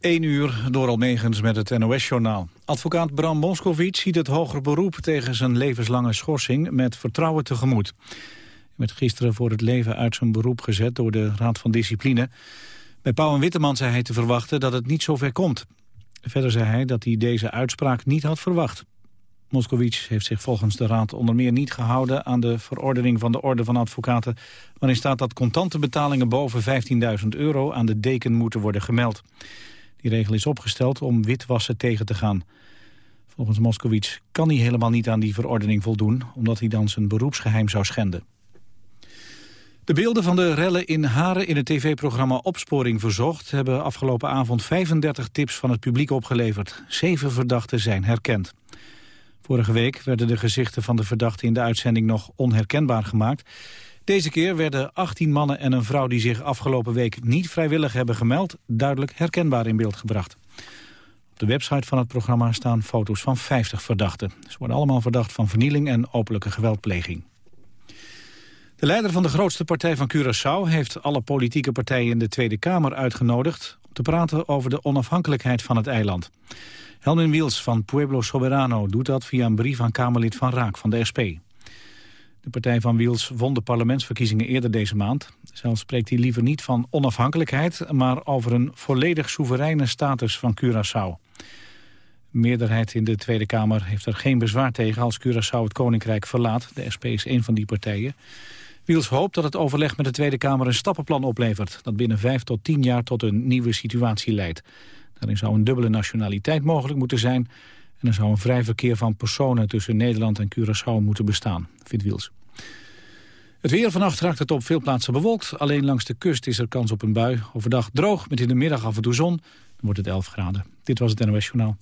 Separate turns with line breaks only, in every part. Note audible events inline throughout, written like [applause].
1 uur door Almegens met het NOS-journaal. Advocaat Bram Moskowitz ziet het hoger beroep tegen zijn levenslange schorsing met vertrouwen tegemoet. Hij werd gisteren voor het leven uit zijn beroep gezet door de Raad van Discipline. Bij Pauw en Witteman zei hij te verwachten dat het niet zover komt. Verder zei hij dat hij deze uitspraak niet had verwacht. Moskowitz heeft zich volgens de Raad onder meer niet gehouden aan de verordening van de Orde van Advocaten, waarin staat dat contante betalingen boven 15.000 euro aan de deken moeten worden gemeld. Die regel is opgesteld om witwassen tegen te gaan. Volgens Moskowitz kan hij helemaal niet aan die verordening voldoen... omdat hij dan zijn beroepsgeheim zou schenden. De beelden van de rellen in Haren in het tv-programma Opsporing Verzocht... hebben afgelopen avond 35 tips van het publiek opgeleverd. Zeven verdachten zijn herkend. Vorige week werden de gezichten van de verdachten in de uitzending nog onherkenbaar gemaakt. Deze keer werden 18 mannen en een vrouw die zich afgelopen week niet vrijwillig hebben gemeld... duidelijk herkenbaar in beeld gebracht. Op de website van het programma staan foto's van 50 verdachten. Ze worden allemaal verdacht van vernieling en openlijke geweldpleging. De leider van de grootste partij van Curaçao heeft alle politieke partijen in de Tweede Kamer uitgenodigd om te praten over de onafhankelijkheid van het eiland. Helmin Wiels van Pueblo Soberano doet dat via een brief aan Kamerlid Van Raak van de SP. De partij van Wiels won de parlementsverkiezingen eerder deze maand. Zelf spreekt hij liever niet van onafhankelijkheid... maar over een volledig soevereine status van Curaçao. De meerderheid in de Tweede Kamer heeft er geen bezwaar tegen... als Curaçao het Koninkrijk verlaat. De SP is een van die partijen. Wiels hoopt dat het overleg met de Tweede Kamer een stappenplan oplevert... dat binnen vijf tot tien jaar tot een nieuwe situatie leidt. Daarin zou een dubbele nationaliteit mogelijk moeten zijn... en er zou een vrij verkeer van personen tussen Nederland en Curaçao moeten bestaan, vindt Wiels. Het weer vannacht raakt het op veel plaatsen bewolkt. Alleen langs de kust is er kans op een bui. Overdag droog, met in de middag af en toe zon. Dan wordt het 11 graden. Dit was het NOS Journaal.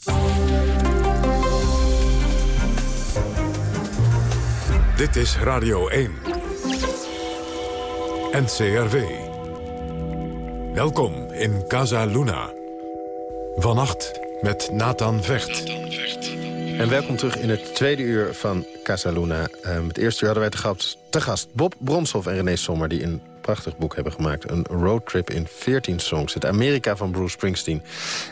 Dit is Radio 1. NCRV. Welkom in Casa Luna. Vannacht met Nathan Vecht.
En welkom terug in het tweede uur van Casa Luna. Um, het eerste uur hadden wij te gast, te gast Bob Bronshoff en René Sommer... die een prachtig boek hebben gemaakt. Een roadtrip in 14 songs. Het Amerika van Bruce Springsteen.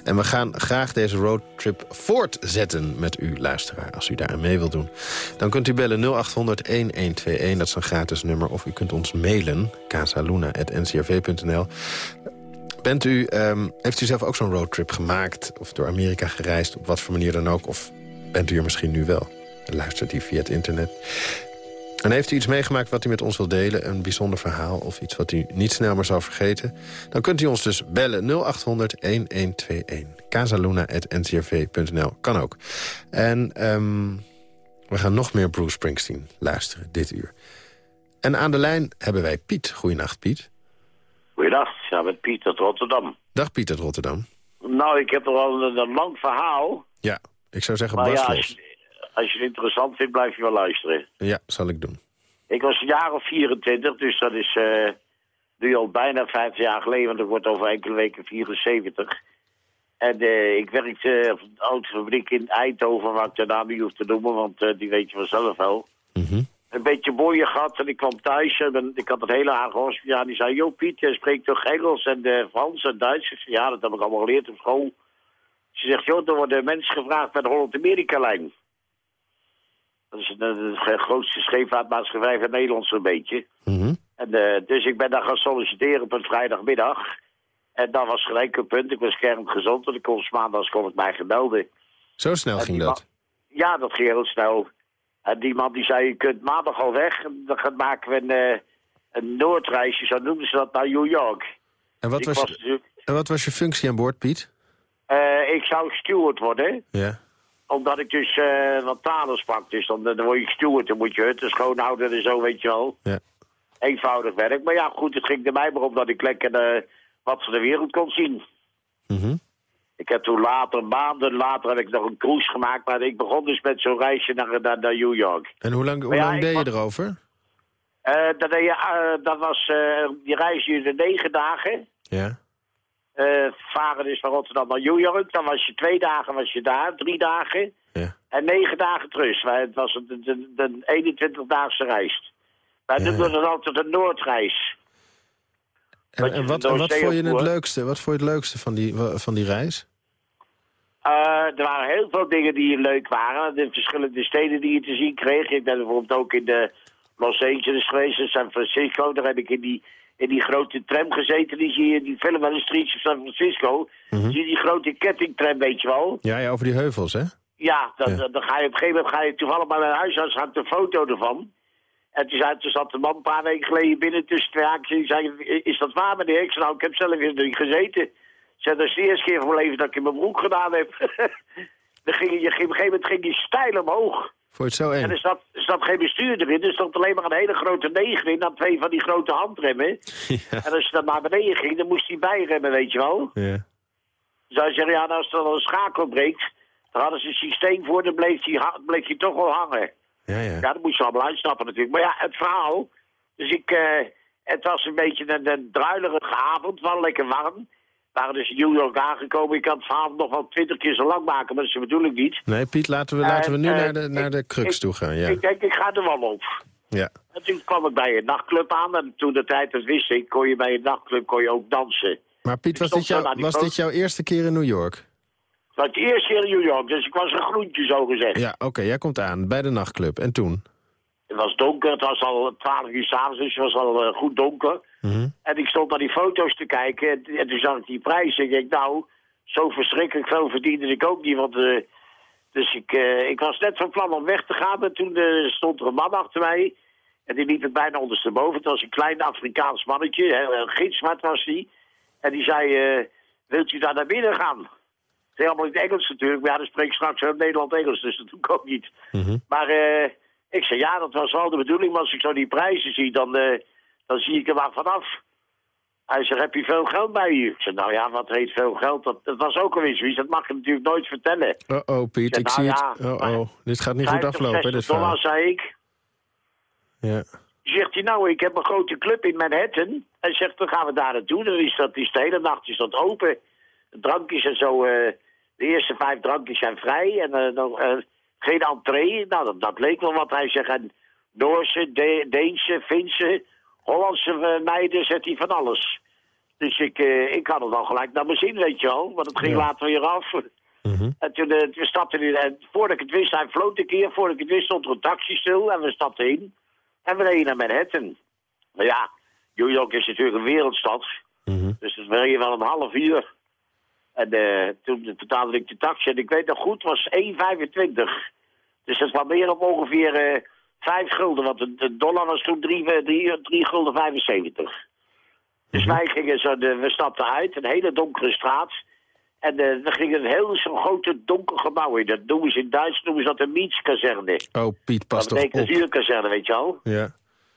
En we gaan graag deze roadtrip voortzetten met u, luisteraar. Als u daar aan mee wilt doen. Dan kunt u bellen 0800-1121. Dat is een gratis nummer. Of u kunt ons mailen. casaluna.ncrv.nl Bent u, um, heeft u zelf ook zo'n roadtrip gemaakt? Of door Amerika gereisd, op wat voor manier dan ook? Of bent u er misschien nu wel? Luistert u via het internet? En heeft u iets meegemaakt wat u met ons wilt delen? Een bijzonder verhaal of iets wat u niet snel meer zal vergeten? Dan kunt u ons dus bellen 0800-1121. casaluna.ncrv.nl kan ook. En um, we gaan nog meer Bruce Springsteen luisteren dit uur. En aan de lijn hebben wij Piet. Goedenacht, Piet.
Goeiedag, ja, met Piet uit Rotterdam.
Dag Piet uit Rotterdam.
Nou, ik heb toch wel een, een lang verhaal.
Ja, ik zou zeggen
Maar ja, als je, als je het interessant vindt, blijf je wel luisteren.
Ja, zal ik doen.
Ik was een jaar of 24, dus dat is eh, nu al bijna 50 jaar geleden, want ik word over enkele weken 74. En eh, ik werkte op een autofabriek in Eindhoven, waar ik de naam niet hoef te noemen, want eh, die weet je vanzelf wel.
Mhm.
Een beetje boeien gehad en ik kwam thuis en ben- ik had het hele Haag hospitaal. Die zei, joh Piet, jij spreekt toch Engels en eh, Frans en Duits? Ik zei, ja, dat heb ik allemaal geleerd op school. Ze zegt, joh, er worden mensen gevraagd bij de Holland-Amerika-lijn. Dat is de, de grootste scheepvaartmaatschappij van Nederland zo'n beetje.
Mhm.
En, eh, dus ik ben daar gaan solliciteren op een vrijdagmiddag. En dat was gelijk een punt. Ik was kerngezond en ik kon maandags kon ik mij.
Zo snel
En
ging dat.
Ja, dat ging heel snel. En die man die zei, je kunt maandag al weg. Dan maken we een, eh, een noordreisje, zo noemden ze dat, naar New York.
En wat
ik,
was, en wat was je functie aan boord, Piet?
eh, ik zou steward worden,
Ja.
omdat ik dus eh, wat talen sprak. Dus dan, dan word je steward, dan moet je hutten schoonhouden en zo, weet je wel.
Ja.
Eenvoudig werk. Maar ja, goed, het ging er mij maar om dat ik lekker wat van de wereld kon zien.
Mhm.
Ik heb toen later, maanden later, heb ik nog een cruise gemaakt. Maar ik begon dus met zo'n reisje naar, naar, naar New York.
En hoe lang, hoe
ja,
lang deed je erover?
Eh, dat, deed je, eh, dat was, eh, die reis duurde negen dagen.
Ja.
Varen dus van Rotterdam naar New York. Dan was je twee dagen was je daar, drie dagen.
Ja.
En negen dagen terug. Het was de 21-daagse reis. Wij
Ja.
noemen dat altijd een Noordreis.
En, wat, en wat vond je het leukste? Wat vond je het leukste van die, van die reis?
Eh, er waren heel veel dingen die leuk waren. De verschillende steden die je te zien kreeg. Ik ben bijvoorbeeld ook in de Los Angeles geweest, in San Francisco. Daar heb ik in die, in die grote tram gezeten. Die zie je die film van de Streets of San Francisco. Zie je die grote kettingtram, weet je wel.
Ja, ja over die heuvels, hè?
Ja, dan,
Ja.
dan- dan ga je op een gegeven moment ga je toevallig bij mijn huisarts hangt een foto ervan. En toen, zei, toen zat de man een paar weken geleden binnen tussen twee haakjes. Die zei, is dat waar meneer? Ik zei, nou, ik heb zelf erin gezeten. Ik zei, dat is de eerste keer van mijn leven dat ik in mijn broek gedaan heb. [laughs] dan ging je, op een gegeven moment ging die stijl omhoog.
Je het zo
En er
eng?
zat, er zat geen bestuur erin. Er stond alleen maar een hele grote negen in. Dan twee van die grote handremmen. [laughs]
Ja.
En als je dan naar beneden ging, dan moest hij bijremmen, weet je wel.
Ja.
Zou je zeggen, ja, als er dan een schakel breekt... dan hadden ze een systeem voor, dan bleef hij, bleef hij toch wel hangen.
Ja, ja.
Ja, dat moet je allemaal uitsnappen natuurlijk. Maar ja, het verhaal... Dus ik... eh, het was een beetje een, een druilerige avond, wel lekker warm. We waren dus in New York aangekomen. Ik kan het verhaal nog wel twintig keer zo lang maken, maar dat is de bedoeling niet.
Nee, Piet, laten we, laten we nu
En, eh,
naar de, naar de crux
ik-
toe gaan. Ja.
Ik denk, ik ga er wel op.
ja.
En toen kwam ik bij een nachtclub aan. En toen de tijd dat wist ik, kon je bij een nachtclub kon je ook dansen.
Maar Piet, was, dit,
naar
jou, was dit jouw eerste keer in New York?
Het was de eerste keer in New York, dus ik was een groentje zo gezegd.
Ja, oké, jij komt aan bij de nachtclub. En toen?
Het was donker, het was al 12 uur s'avonds, dus het was al eh, goed donker.
Mhm.
En ik stond naar die foto's te kijken en, en toen zag ik die prijs. En ik denk, nou, zo verschrikkelijk veel verdiende ik ook niet. Want, eh, dus ik, eh, ik was net van plan om weg te gaan. En toen stond er een man achter mij. En die liep het bijna ondersteboven. Het was een klein Afrikaans mannetje. Heel, heel gitzwart was die. En die zei, wilt u daar naar binnen gaan? Het is allemaal in het Engels natuurlijk. Maar ja, dan spreek ik straks heel Nederland-Engels. Dus dat doe ik ook niet.
Mhm.
Maar eh, ik zei, ja, dat was wel de bedoeling. Maar als ik zo die prijzen zie, dan, eh, dan zie ik er maar vanaf. Hij zegt, heb je veel geld bij je? Ik zei, nou ja, wat heet veel geld? Dat, dat was ook alweer zoiets. Dat mag je natuurlijk nooit vertellen.
Oh, oh, Piet, ik
nou
zie
ja,
het. Oh, oh, dit gaat niet goed
50,
aflopen, hè,
60
dit verhaal.
dollar, zei ik.
Ja.
Zegt hij, nou, ik heb een grote club in Manhattan. Hij zegt, dan gaan we daar naartoe. Dan is dat, is de hele nacht is dat open. Drankjes en zo. eh, de eerste vijf drankjes zijn vrij. En eh, dan, eh, geen entree. Nou, dat, dat leek wel wat. Hij zegt, en Noorse, De- Deense, Finse, Hollandse eh, meiden, zet hij van alles. Dus ik, eh, ik had het al gelijk naar mijn zin, weet je wel. Want het ging
Ja.
later weer af.
Mhm.
En toen eh, we stapten in, en voordat ik het wist, hij floot een keer. Voordat ik het wist, stond er een taxi stil en we stapten in. En we reden naar Manhattan. Maar ja, New York is natuurlijk een wereldstad.
Mhm.
Dus dat reed je wel een half uur. En eh, toen betaalde ik de taxi. En ik weet nog goed, het was 1,25. Dus dat kwam meer op ongeveer eh 5 gulden. Want de, de dollar was toen 3, eh, 3, 3 gulden 75. Dus wij gingen zo, de, we stapten uit, een hele donkere straat. En eh er ging een heel zo'n grote donker gebouw in. Dat noemen ze in Duits noemen ze dat een Mietskazerne.
Oh, Piet, pas
Dat betekent
op.
een vuurkazerne, weet je wel.
Ja.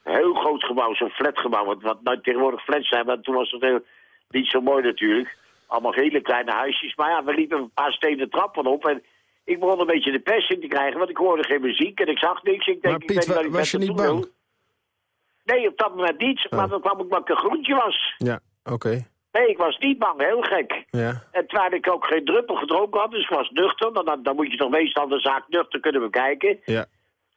Een heel groot gebouw, zo'n flatgebouw. Wat, wat nou tegenwoordig flats zijn, maar toen was het heel, niet zo mooi natuurlijk. Allemaal hele kleine huisjes. Maar ja, we liepen een paar stenen trappen op. En ik begon een beetje de pest in te krijgen, want ik hoorde geen muziek en ik zag niks. Ik denk,
Maar
ik
Piet,
weet niet
wa-
ik
was je niet bang?
Nee, op dat moment niet. Maar
Oh.
dan kwam ik omdat ik een groentje was.
Ja, oké.
Nee, ik was niet bang. Heel gek.
Ja.
En terwijl ik ook geen druppel gedronken had, dus ik was nuchter. Dan, dan, moet je toch meestal de zaak nuchter kunnen bekijken.
Ja.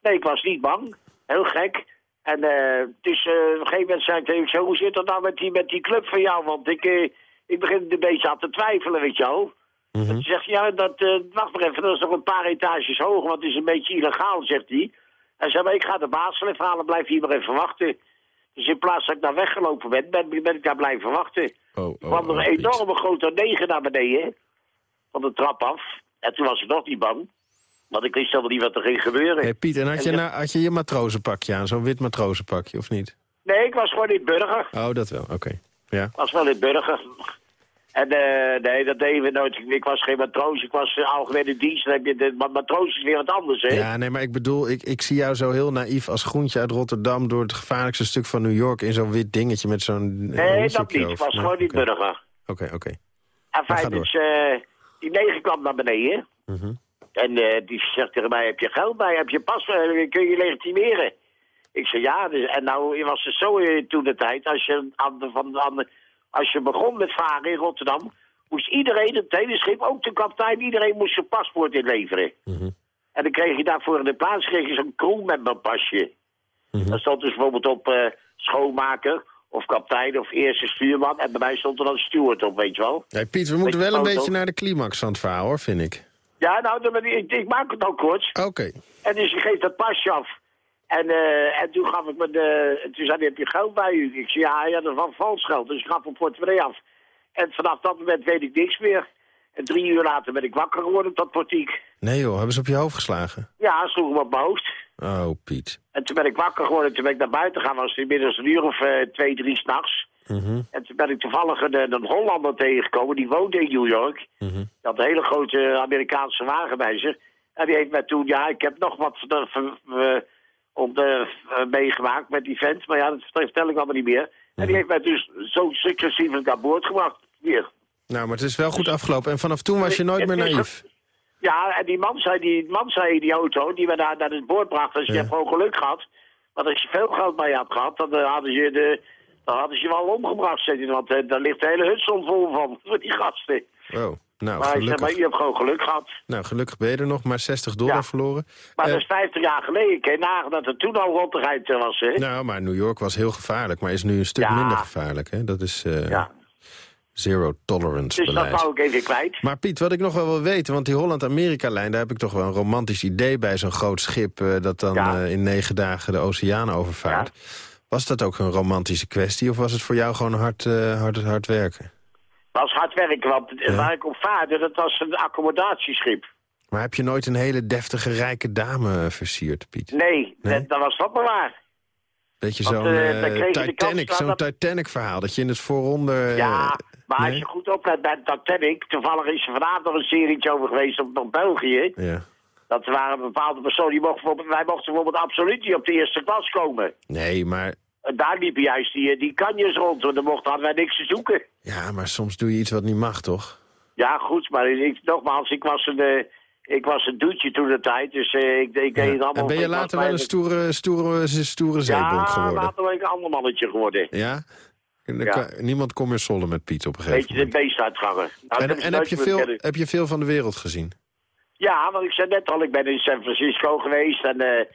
Nee, ik was niet bang. Heel gek. En eh dus op een gegeven moment zei ik tegen zo, hoe zit dat nou met die, met die club van jou? Want ik, eh, ik begin een beetje aan te twijfelen, weet je wel.
Mhm.
Hij zegt, ja, dat, eh, wacht maar even, dat is nog een paar etages hoger, want het is een beetje illegaal, zegt hij. Hij zei, maar ik ga de baas wel even halen, blijf hier maar even wachten. Dus in plaats dat ik daar weggelopen ben, ben, ben ik daar blijven wachten.
Oh,
Er
oh,
kwam er
oh,
een enorme grote negen naar beneden, van de trap af. En toen was ik nog niet bang, want ik wist helemaal niet wat er ging gebeuren.
Hey, Piet, en had je, nou, had je je matrozenpakje aan? Zo'n wit matrozenpakje, of niet?
Nee, ik was gewoon in burger.
Oh, dat wel, oké. Ja.
was wel in burger. En eh, nee, dat deden we nooit. Ik was geen matroos, ik was algemene dienst. Dan heb je de, maar matroos is weer wat anders, hè?
Ja, nee, maar ik bedoel, ik, ik zie jou zo heel naïef als groentje uit Rotterdam... door het gevaarlijkste stuk van New York in zo'n wit dingetje met zo'n...
nee, dat niet. Ik was gewoon
oké.
burger.
Oké, oké.
En
ga
fijn,
door.
dus eh, die negen kwam naar beneden.
Mhm.
En eh, die zegt tegen mij, heb je geld bij? Heb je pas? kun je legitimeren? Ik zei ja. Dus, en nou was het zo toen de tijd. Als je, aan de, van, aan de- als je begon met varen in Rotterdam... moest iedereen, het hele schip, ook de kapitein... iedereen moest zijn paspoort inleveren.
Mhm.
En dan kreeg je daarvoor in de plaats kreeg je zo'n crewmember pasje.
Mhm.
Daar stond dus bijvoorbeeld op eh, schoonmaker Of kapitein of eerste stuurman. En bij mij stond er dan steward op, weet je wel.
Hey, Piet, we moeten wel een beetje naar de climax van het verhaal, hoor, vind ik.
Ja, nou, ik, ik, maak het ook kort.
Oké.
En dus je geeft dat pasje af. En, eh, en toen gaf ik me de... Toen zei hij, heb je geld bij u? Ik zei, ja, ja, dat was vals geld. Dus ik gaf mijn portemonnee af. En vanaf dat moment weet ik niks meer. En drie uur later ben ik wakker geworden tot portiek.
Nee joh, hebben ze op je hoofd geslagen?
Ja, sloeg hem op mijn hoofd.
Oh, Piet.
En toen ben ik wakker geworden. Toen ben ik naar buiten gegaan. was het inmiddels een uur of eh, twee, drie s'nachts.
Mhm.
En toen ben ik toevallig een, een Hollander tegengekomen. Die woonde in New York.
Mhm.
Die had een hele grote Amerikaanse wagen bij zich. En die heeft mij toen... Ja, ik heb nog wat eh, ver- eh, om de, eh, meegemaakt met die vent. Maar ja, dat vertel ik allemaal niet meer. En die heeft mij dus zo successievelijk aan boord gebracht. Hier.
Nou, maar het is wel goed afgelopen. En vanaf toen was je nooit meer naïef.
Ja, en die man zei, die man zei in die auto, die we daar naar het boord brachten, dus je
Ja.
hebt gewoon geluk gehad. Want als je veel geld bij je had gehad, dan eh, hadden ze je, de, dan hadden ze je wel omgebracht, zei hij. Want eh, daar ligt de hele hutsom vol van, [laughs] voor die gasten.
Oh, nou,
maar je hebt gewoon geluk gehad.
Nou, gelukkig ben je er nog, maar 60 dollar
Ja.
verloren.
Maar
Eh,
dat is 50 jaar geleden. Ik nagaan dat het toen al rottigheid eh, was, hè?
nou, maar New York was heel gevaarlijk, maar is nu een stuk
Ja.
minder gevaarlijk. Hè? Dat is eh,
Ja.
zero tolerance
Dus dat
beleid.
wou ik even kwijt.
Maar Piet, wat ik nog wel wil weten, want die Holland-Amerika-lijn... daar heb ik toch wel een romantisch idee bij zo'n groot schip... dat dan in negen dagen de oceaan overvaart. Was dat ook een romantische kwestie of was het voor jou gewoon hard, hard, hard werken?
Dat was hard werken, want
Ja.
waar ik op vaarde, dat was een accommodatieschip.
Maar heb je nooit een hele deftige, rijke dame versierd, Piet?
Nee,
Nee?
Dat, dat was dat maar waar.
Beetje zo'n
eh,
eh, Titanic, zo'n
dat-
Titanic-verhaal. Dat je in het voorronde... eh,
Ja, maar
nee?
als je goed oplet bij Titanic, toevallig is er vanavond nog een serietje over geweest op, op België.
Ja.
Dat waren bepaalde personen, die mochten bijvoorbeeld, wij mochten bijvoorbeeld absoluut niet op de eerste klas komen.
Nee, maar,
En daar liepen juist die, die kanjes rond, want dan mochten hadden wij niks te zoeken.
ja, maar soms doe je iets wat niet mag, toch?
Ja, goed, maar ik, nogmaals, ik was een, eh, ik was een doetje toen de tijd, dus eh, ik, ik deed het allemaal...
En ben je later wel een
de-
stoere, stoere, stoere zeebonk
Ja,
geworden?
later ben ik een ander mannetje geworden.
Ja? Kan- niemand kon meer sollen met Piet op een gegeven
Beetje de
moment.
beestuitganger. Nou,
En,
is
en heb, je veel,
kennen.
heb je veel van de wereld gezien?
Ja, want ik zei net al, ik ben in San Francisco geweest en eh,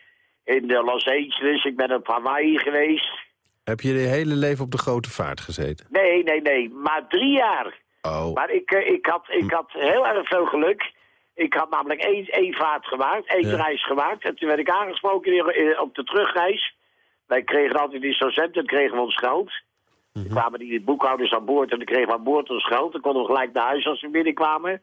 in eh, Los Angeles, ik ben op Hawaii geweest.
Heb je je hele leven op de grote vaart gezeten?
Nee, nee, nee, maar drie jaar.
Oh,
Maar ik, eh, ik, had, ik had heel erg veel geluk. Ik had namelijk één, één vaart gemaakt, één
Ja.
reis gemaakt. En toen werd ik aangesproken in- in- op de terugreis. Wij kregen altijd zo'n centrum kregen we ons geld. Toen kwamen die boekhouders aan boord en dan kregen we aan boord ons geld. Dan konden we gelijk naar huis als we binnenkwamen.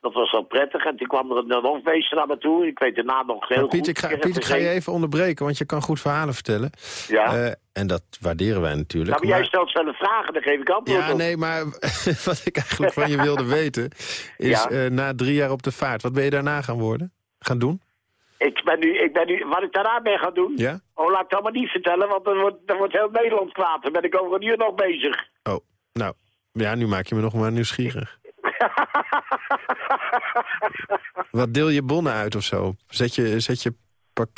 Dat was wel prettig. En toen kwam er een, hofmeester naar me toe. Ik weet de naam nog heel
maar Piet,
goed.
ik ga, Piet, ik ga je even onderbreken, want je kan goed verhalen vertellen.
Ja.
Eh, en dat waarderen wij natuurlijk.
nou, maar jij stelt zelf vragen, dan geef ik antwoord
Ja,
op.
nee, maar [laughs] wat ik eigenlijk van je wilde [laughs] weten... is
Ja.
eh, na drie jaar op de vaart, wat ben je daarna gaan worden? Gaan doen?
Ik ben nu, ik ben nu, wat ik daarna ben gaan doen...
Ja?
Oh, laat ik dat maar niet vertellen, want dan wordt, dan wordt heel Nederland kwaad. Dan ben ik over een uur nog bezig.
Oh, nou, ja, nu maak je me nog maar nieuwsgierig. [laughs] Wat deel je bonnen uit of zo? Zet je, zet je, pak,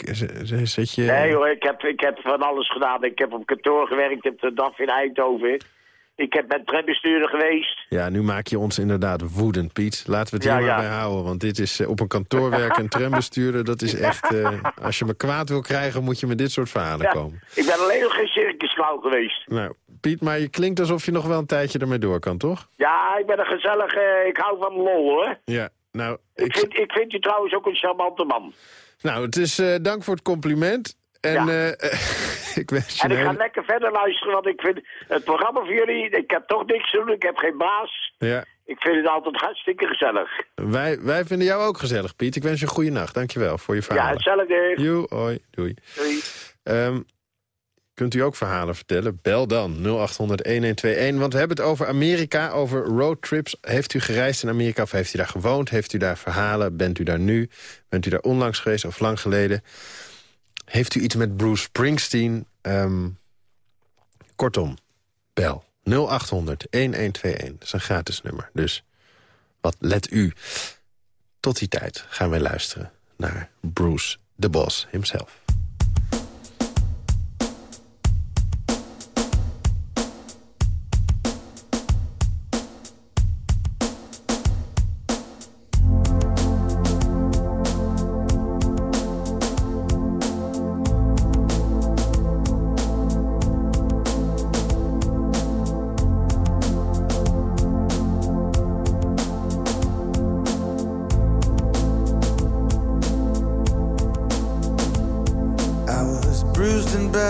zet, je...
Nee hoor, ik heb, ik heb van alles gedaan. Ik heb op kantoor gewerkt, ik heb de DAF in Eindhoven. Ik heb met trambestuurder geweest.
Ja, nu maak je ons inderdaad woedend, Piet. Laten we het hier maar
ja.
bij houden. Want dit is eh, op een kantoor werken en trambestuurder. Dat is echt... eh, als je me kwaad wil krijgen, moet je met dit soort verhalen
Ja,
komen.
ik ben alleen nog geen circusklauw geweest.
Nou, Piet, maar je klinkt alsof je nog wel een tijdje ermee door kan, toch?
Ja, ik ben een gezellig, eh, ik hou van lol hoor.
Ja, nou...
Ik
Ik,
vind, ik vind u trouwens ook een charmante man.
nou, het is eh, dank voor het compliment. En
Ja.
eh, [laughs] ik wens je
En ik ga
hele-
lekker verder luisteren, want ik vind het programma voor jullie... Ik heb toch niks te doen, ik heb geen baas.
Ja,
Ik vind het altijd hartstikke gezellig.
wij, wij vinden jou ook gezellig, Piet. Ik wens je een goede nacht. Dankjewel voor je
Ja,
verhalen.
hetzelfde.
Joe, hoi, doei.
Doei.
Ehm, kunt u ook verhalen vertellen? Bel dan 0800-1121. Want we hebben het over Amerika, over roadtrips. Heeft u gereisd in Amerika of heeft u daar gewoond? Heeft u daar verhalen? Bent u daar nu? Bent u daar onlangs geweest of lang geleden? Heeft u iets met Bruce Springsteen? Ehm, kortom, bel 0800-1121. Dat is een gratis nummer. Dus wat let u? Tot die tijd gaan wij luisteren naar Bruce, de boss himself.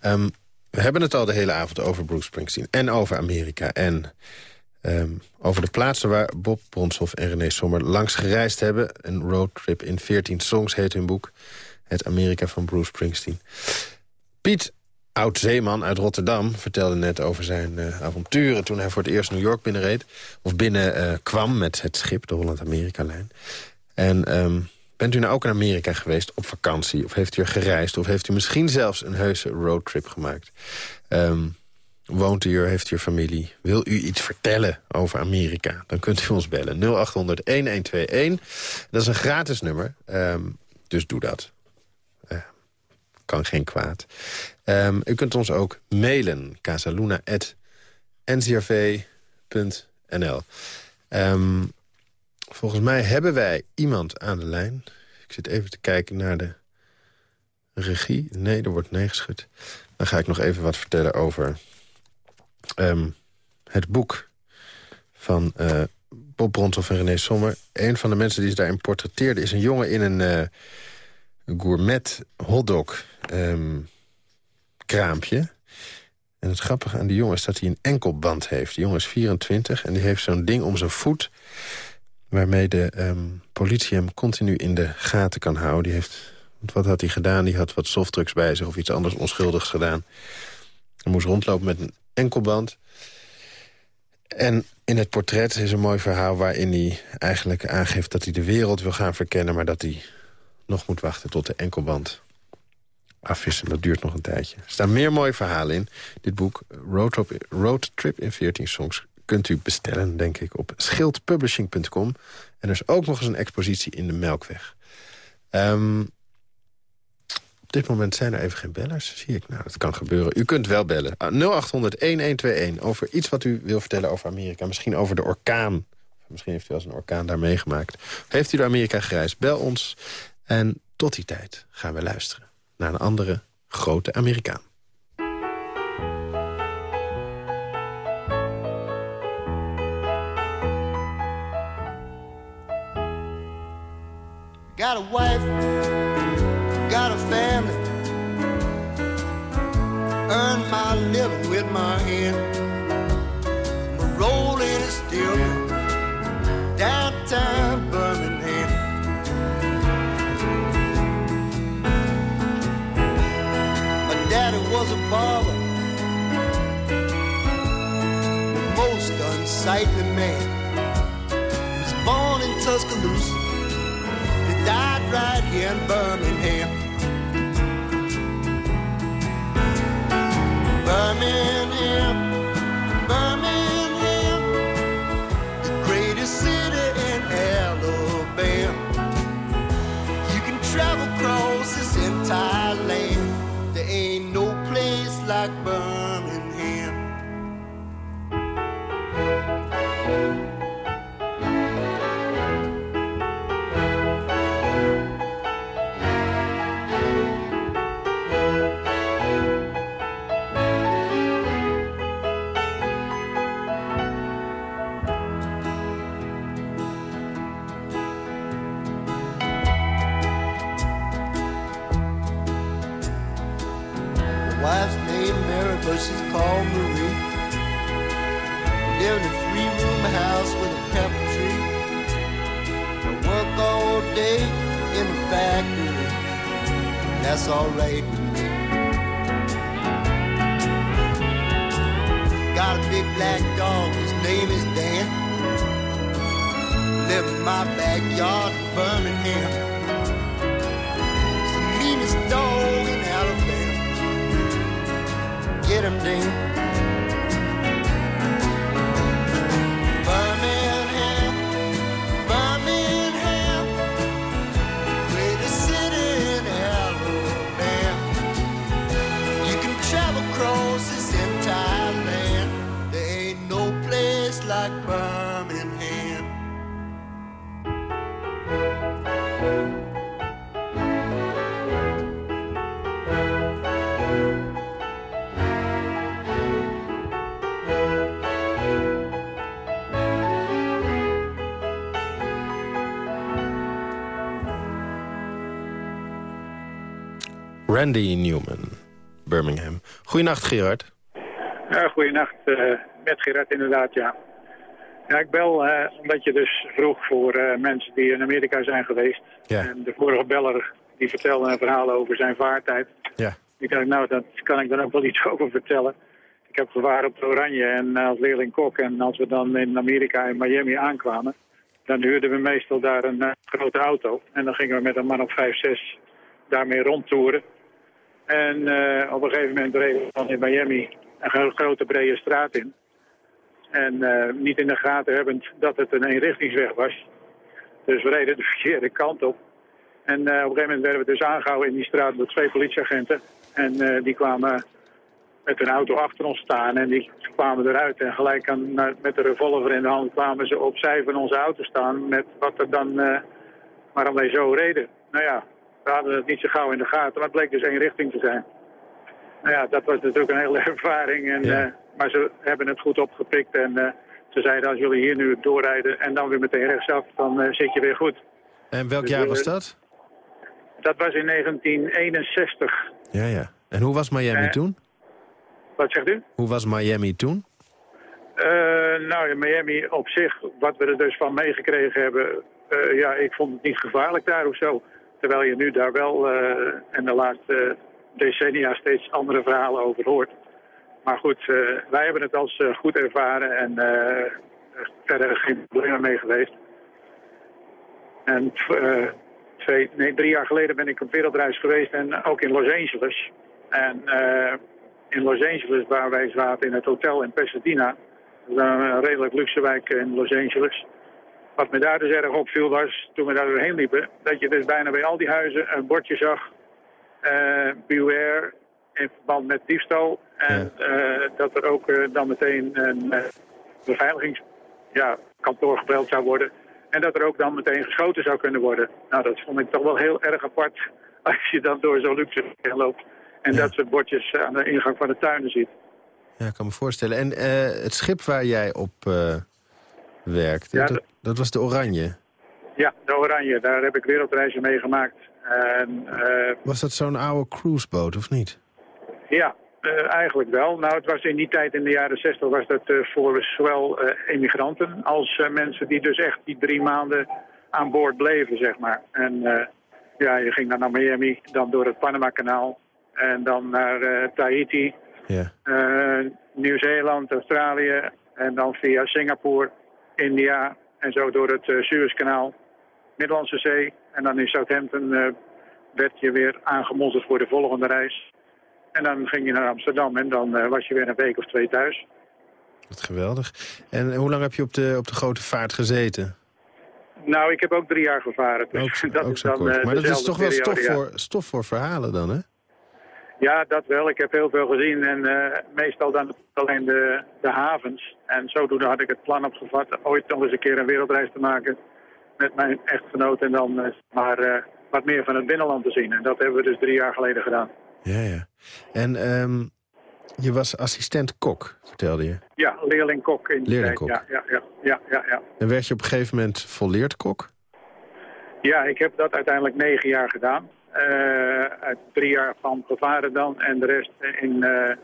Ehm, we hebben het al de hele avond over Bruce Springsteen en over Amerika. En ehm, over de plaatsen waar Bob Bronshoff en René Sommer langs gereisd hebben. Een roadtrip in 14 songs heet hun boek. Het Amerika van Bruce Springsteen. Piet, oud-zeeman uit Rotterdam, vertelde net over zijn uh, avonturen... toen hij voor het eerst New York binnenreed. Of binnen uh, kwam met het schip, de Holland-Amerika-lijn. En... Um, Bent u nou ook in Amerika geweest op vakantie? Of heeft u er gereisd? Of heeft u misschien zelfs een heuse roadtrip gemaakt? Um, woont u er? Heeft u familie? Wil u iets vertellen over Amerika? Dan kunt u ons bellen. 0800-1121. Dat is een gratis nummer. Um, dus doe dat. Uh, kan geen kwaad. U kunt ons ook mailen. casaluna.ncrv.nl um, Volgens mij hebben wij iemand aan de lijn. Ik zit even te kijken naar de regie. Nee, er wordt nee geschud. Dan ga ik nog even wat vertellen over ehm, het boek van uh, Bob Brontoff en René Sommer. Een van de mensen die ze daarin portretteerde... is een jongen in een uh, gourmet hotdog um, kraampje. En het grappige aan die jongen is dat hij een enkelband heeft. Die jongen is 24 en die heeft zo'n ding om zijn voet waarmee de um, politie hem continu in de gaten kan houden. Die heeft, wat had hij gedaan? Die had wat softdrugs bij zich of iets anders onschuldigs gedaan. Hij moest rondlopen met een enkelband. En in het portret is een mooi verhaal waarin hij eigenlijk aangeeft... dat hij de wereld wil gaan verkennen... maar dat hij nog moet wachten tot de enkelband af is. En dat duurt nog een tijdje. Er staan meer mooie verhalen in. Dit boek, Road Trip in 14 Songs kunt u bestellen, denk ik, op schildpublishing.com. En er is ook nog eens een expositie in de Melkweg. Um, op dit moment zijn er even geen bellers, zie ik. Nou, dat kan gebeuren. U kunt wel bellen. 0800-1121 ah, over iets wat u wil vertellen over Amerika. Misschien over de orkaan. Misschien heeft u eens een orkaan daar meegemaakt. Heeft u naar Amerika gereisd? Bel ons. En tot die tijd gaan we luisteren naar een andere grote Amerikaan.
Got a wife, got a family. Earn my living with my hand. My rolling is still downtown Birmingham. My daddy was a barber, the most unsightly man. He was born in Tuscaloosa died right here in Birmingham. Birmingham, That's all right with me. Got a big black dog, his name is Dan. Live in my backyard in Birmingham. It's the meanest dog in Alabama get him down.
Randy Newman, Birmingham. Goedenacht, Gerard.
Ja, goedenacht. eh met Gerard inderdaad, ja. Ja, ik bel eh, omdat je dus vroeg voor eh, mensen die in Amerika zijn geweest.
Ja.
En de vorige beller die vertelde een verhaal over zijn vaartijd.
Ja.
Ik dacht, nou, dat kan ik dan ook wel iets [laughs] over vertellen. Ik heb gewaard op de Oranje en als leerling kok. En als we dan in Amerika, in Miami aankwamen... dan huurden we meestal daar een grote auto. En dan gingen we met een man of vijf, zes daarmee rondtoeren. En eh, op een gegeven moment reden we dan in Miami een gro- grote brede straat in. En eh, niet in de gaten hebbend dat het een eenrichtingsweg was. Dus we reden de [laughs] verkeerde kant op. En eh, op een gegeven moment werden we dus aangehouden in die straat door twee politieagenten. En die kwamen met een auto achter ons staan en die kwamen eruit. En gelijk aan, na- met de revolver in de hand kwamen ze opzij van onze auto staan met wat er dan, waarom wij zo reden. Nou ja, we hadden het niet zo gauw in de gaten, maar het bleek dus één richting te zijn. Nou ja, dat was natuurlijk een hele [laughs] ervaring. En,
Ja.
eh, maar ze hebben het goed opgepikt en eh, ze zeiden als jullie hier nu doorrijden en dan weer meteen rechtsaf, dan eh, zit je weer goed.
En welk
Dus,
jaar was dat?
Dat was in 1961.
Ja, ja. En hoe was Miami toen?
Wat zegt u?
Hoe was Miami toen?
Nou, in Miami op zich, wat we er dus van meegekregen hebben... ja, ik vond het niet gevaarlijk daar of zo. Terwijl je nu daar wel eh en de laatste decennia steeds andere verhalen over hoort. Maar goed, eh, wij hebben het als eh, goed ervaren en verder geen problemen mee geweest. En twee, nee, drie jaar geleden ben ik op wereldreis geweest en ook in Los Angeles. En in Los Angeles, waar wij zaten in het hotel in Pasadena, dat is een redelijk luxe wijk in Los Angeles. Wat me daar dus erg opviel was, toen we daar doorheen liepen, dat je dus bijna bij al die huizen een bordje zag, eh, beware, in verband met diefstal. En eh, dat er ook eh, dan meteen een beveiligingskantoor gebeld zou worden. En dat er ook dan meteen geschoten zou kunnen worden. Nou, dat vond ik toch wel heel erg apart [laughs] als je dan door zo'n luxe loopt. En
Ja.
dat soort bordjes aan de ingang van de tuinen ziet.
Ja, ik kan me voorstellen. En het schip waar jij op werkte,
Ja,
dat,
dat-
was de Oranje.
Ja, de Oranje, daar heb ik wereldreizen mee gemaakt. En, eh,
Was dat zo'n oude cruiseboot, of niet?
ja, eh, eigenlijk wel. Nou, het was in die tijd, in de jaren 60, was dat eh, voor zowel emigranten als mensen die dus echt die drie maanden aan boord bleven, zeg maar. En ja, je ging dan naar Miami, dan door het Panama-kanaal en dan naar Tahiti,
Ja.
Nieuw-Zeeland, Australië en dan via Singapore, India en zo door het uh, Suezkanaal, Middellandse Zee. En dan in Southampton eh, werd je weer aangemodderd voor de volgende reis. En dan ging je naar Amsterdam en dan eh, was je weer een week of twee thuis.
Wat geweldig. En hoe lang heb je op de, op de grote vaart gezeten?
Nou, ik heb ook drie jaar gevaren. Dus
Ook, [laughs]
dat
ook
is dan,
kort. Maar dat is toch wel stof voor, stof voor verhalen dan, hè?
Ja, dat wel. Ik heb heel veel gezien en eh, meestal dan alleen de, de havens. En zodoende had ik het plan opgevat ooit nog eens een keer een wereldreis te maken met mijn echtgenoot en dan eh, maar eh, wat meer van het binnenland te zien. En dat hebben we dus drie jaar geleden gedaan.
Ja, ja. En ehm, je was assistent kok, vertelde je.
Ja, leerling-kok
Leerling-kok.
Ja, ja, ja, ja, ja, ja.
En werd je op een gegeven moment volleerd kok?
Ja, ik heb dat uiteindelijk negen jaar gedaan. Eh, uit drie jaar van gevaren dan en de rest in eh,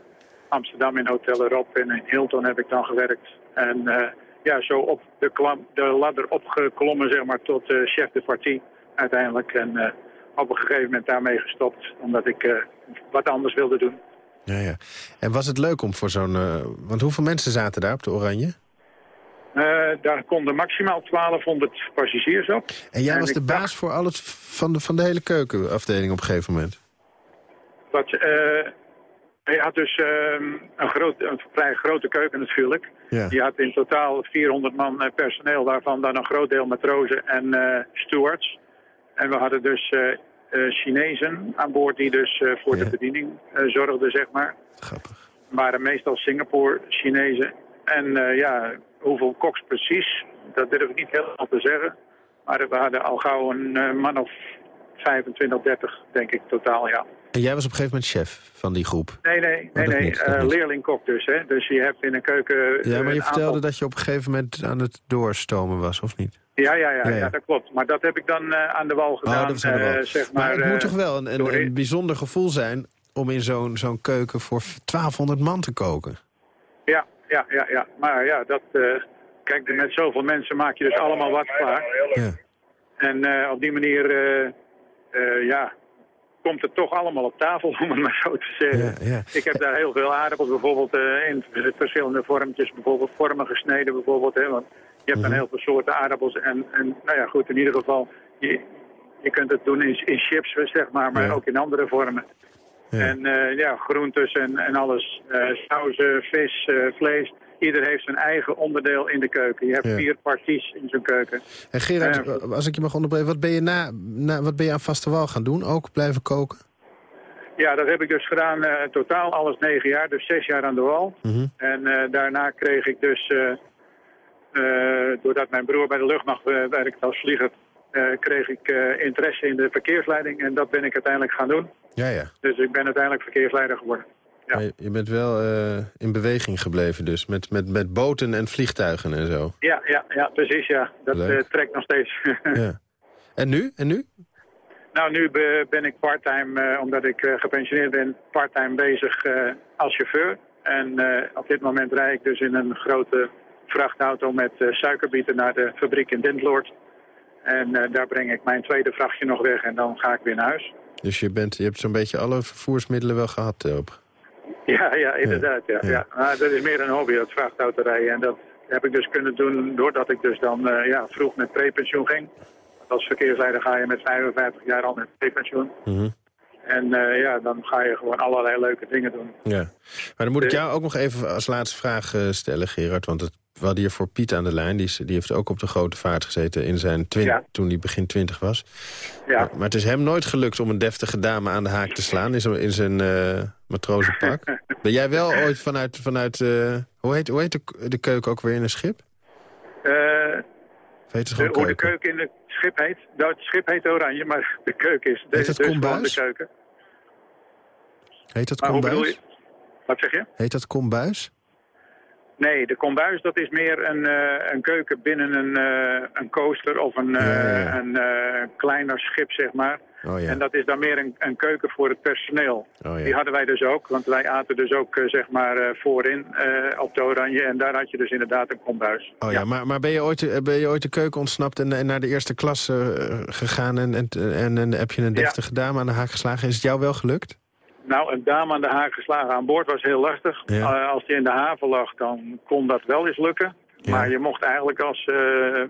Amsterdam in Hotel Rob en in Hilton heb ik dan gewerkt. En eh, ja, zo op de, klam, de ladder opgeklommen zeg maar tot eh, chef de partie uiteindelijk. En eh, op een gegeven moment daarmee gestopt omdat ik eh, wat anders wilde doen.
Ja, ja. En was het leuk om voor zo'n... eh, want hoeveel mensen zaten daar op de Oranje?
Eh, daar konden maximaal 1200 passagiers op.
En jij
En
was de baas
dacht-
voor alles van de, van de hele keukenafdeling op een gegeven moment?
Wat, eh, hij had dus ehm, een, groot, een vrij grote keuken natuurlijk.
Ja.
Die had in totaal 400 man eh, personeel, waarvan dan een groot deel matrozen en stewards. En we hadden dus Chinezen aan boord die dus voor
Ja.
de bediening zorgden, zeg maar.
Grappig.
waren meestal Singapore Chinezen. En ja, hoeveel koks precies, dat durf ik niet helemaal te zeggen. Maar we hadden al gauw een eh, man of 25, 30, denk ik, totaal, ja.
En jij was op een gegeven moment chef van die groep?
Nee, nee, nee,
dat
nee.
dat
eh, leerlingkok dus, hè. Dus je hebt in een keuken...
Ja,
eh,
maar je
een
vertelde
aantal-
dat je op een gegeven moment aan het doorstomen was, of niet?
Ja, ja, ja,
Ja,
ja,
ja.
dat klopt. Maar dat heb ik dan eh, aan de wal gedaan,
oh, dat was aan de
eh,
wal.
zeg
maar,
maar.
het moet
eh,
toch wel een, een, een bijzonder gevoel zijn... om in zo'n zo'n keuken voor 1200 man te koken.
Ja, ja, ja, ja. Maar ja, dat... eh, kijk, met zoveel mensen maak je dus allemaal wat klaar.
Ja.
En eh, op die manier, eh, eh, ja, komt het toch allemaal op tafel, [laughs] om het maar zo te zeggen.
Ja, ja.
Ik heb daar heel veel aardappels bijvoorbeeld eh, in verschillende vormpjes, bijvoorbeeld vormen gesneden bijvoorbeeld. Hè, want je hebt dan
Mhm.
heel veel soorten aardappels. En, en nou ja, goed, in ieder geval, je, je kunt het doen in, in chips, zeg maar, maar
Ja.
ook in andere vormen.
Ja.
En eh, ja, groentes en, en alles. eh sauzen, vis, eh, vlees. Ieder heeft zijn eigen onderdeel in de keuken. Je hebt
Ja.
vier parties in zo'n keuken.
En Gerard, als ik je mag onderbreken... wat ben je, na, na, wat ben je aan vaste wal gaan doen? Ook blijven koken?
Ja, dat heb ik dus gedaan. totaal alles negen jaar, dus zes jaar aan de wal.
Mhm.
En daarna kreeg ik dus, doordat mijn broer bij de luchtmacht eh, werkt als vlieger, kreeg ik interesse in de verkeersleiding. En dat ben ik uiteindelijk gaan doen.
Ja, ja.
Dus ik ben uiteindelijk verkeersleider geworden. Ja.
Je, je bent wel eh, in beweging gebleven dus. Met, met, met boten en vliegtuigen en zo.
Ja, ja, ja precies, ja. Dat eh, trekt nog steeds. [laughs]
Ja. En nu? En nu?
nou, nu be- ben ik parttime, eh, omdat ik gepensioneerd ben, parttime bezig als chauffeur. En op dit moment rijd ik dus in een grote vrachtauto met suikerbieten naar de fabriek in Dintloord. En daar breng ik mijn tweede vrachtje nog weg en dan ga ik weer naar huis.
Dus je, bent, je hebt zo'n beetje alle vervoersmiddelen wel gehad eh, op.
Ja, ja, inderdaad. Ja,
Ja.
ja. Maar dat is meer een hobby, dat vrachtautorijden. En dat heb ik dus kunnen doen doordat ik dus dan eh, ja, vroeg met prepensioen ging. Want als verkeersleider ga je met 55 jaar al met prepensioen.
Mhm.
En eh, ja, dan ga je gewoon allerlei leuke dingen doen.
Ja. Maar dan moet ik
Dus-
jou ook nog even als laatste vraag eh, stellen, Gerard. Want het, we hadden hier voor Piet aan de lijn. Die, is, die heeft ook op de grote vaart gezeten in zijn
Ja.
toen hij begin twintig was.
Ja,
Maar het is hem nooit gelukt om een deftige dame aan de haak te slaan in zijn, in zijn eh, matrozenpak. [laughs] ben jij wel ooit vanuit... vanuit eh, hoe heet, hoe heet de, de keuken ook weer in een schip? Of heet het
de, hoe de
keuken?
in het schip heet. Nou, het schip heet Oranje, maar [laughs] de keuken is de,
Heet het
dus gewoon de
kombuis?
keuken.
Heet dat
Maar
kombuis?
Wat zeg je?
Heet dat kombuis?
Nee, de kombuis dat is meer een, eh, een keuken binnen een, eh, een coaster of een, eh,
Ja, ja.
een kleiner schip, zeg maar.
Oh ja.
En dat is dan meer een, een keuken voor het personeel.
Oh ja.
Die hadden wij dus ook, want wij aten dus ook zeg maar voorin op de oranje. En daar had je dus inderdaad een kombuis.
Oh ja, maar, maar ben, je ooit, ben je ooit de keuken ontsnapt en, en naar de eerste klas gegaan... En, en, en, en heb je een deftige dame aan de haak geslagen? Is het jou wel gelukt?
Nou, een dame aan de haak geslagen aan boord was heel lastig.
Ja.
Eh, als die in de haven lag, dan kon dat wel eens lukken.
Ja.
Maar je mocht eigenlijk als eh,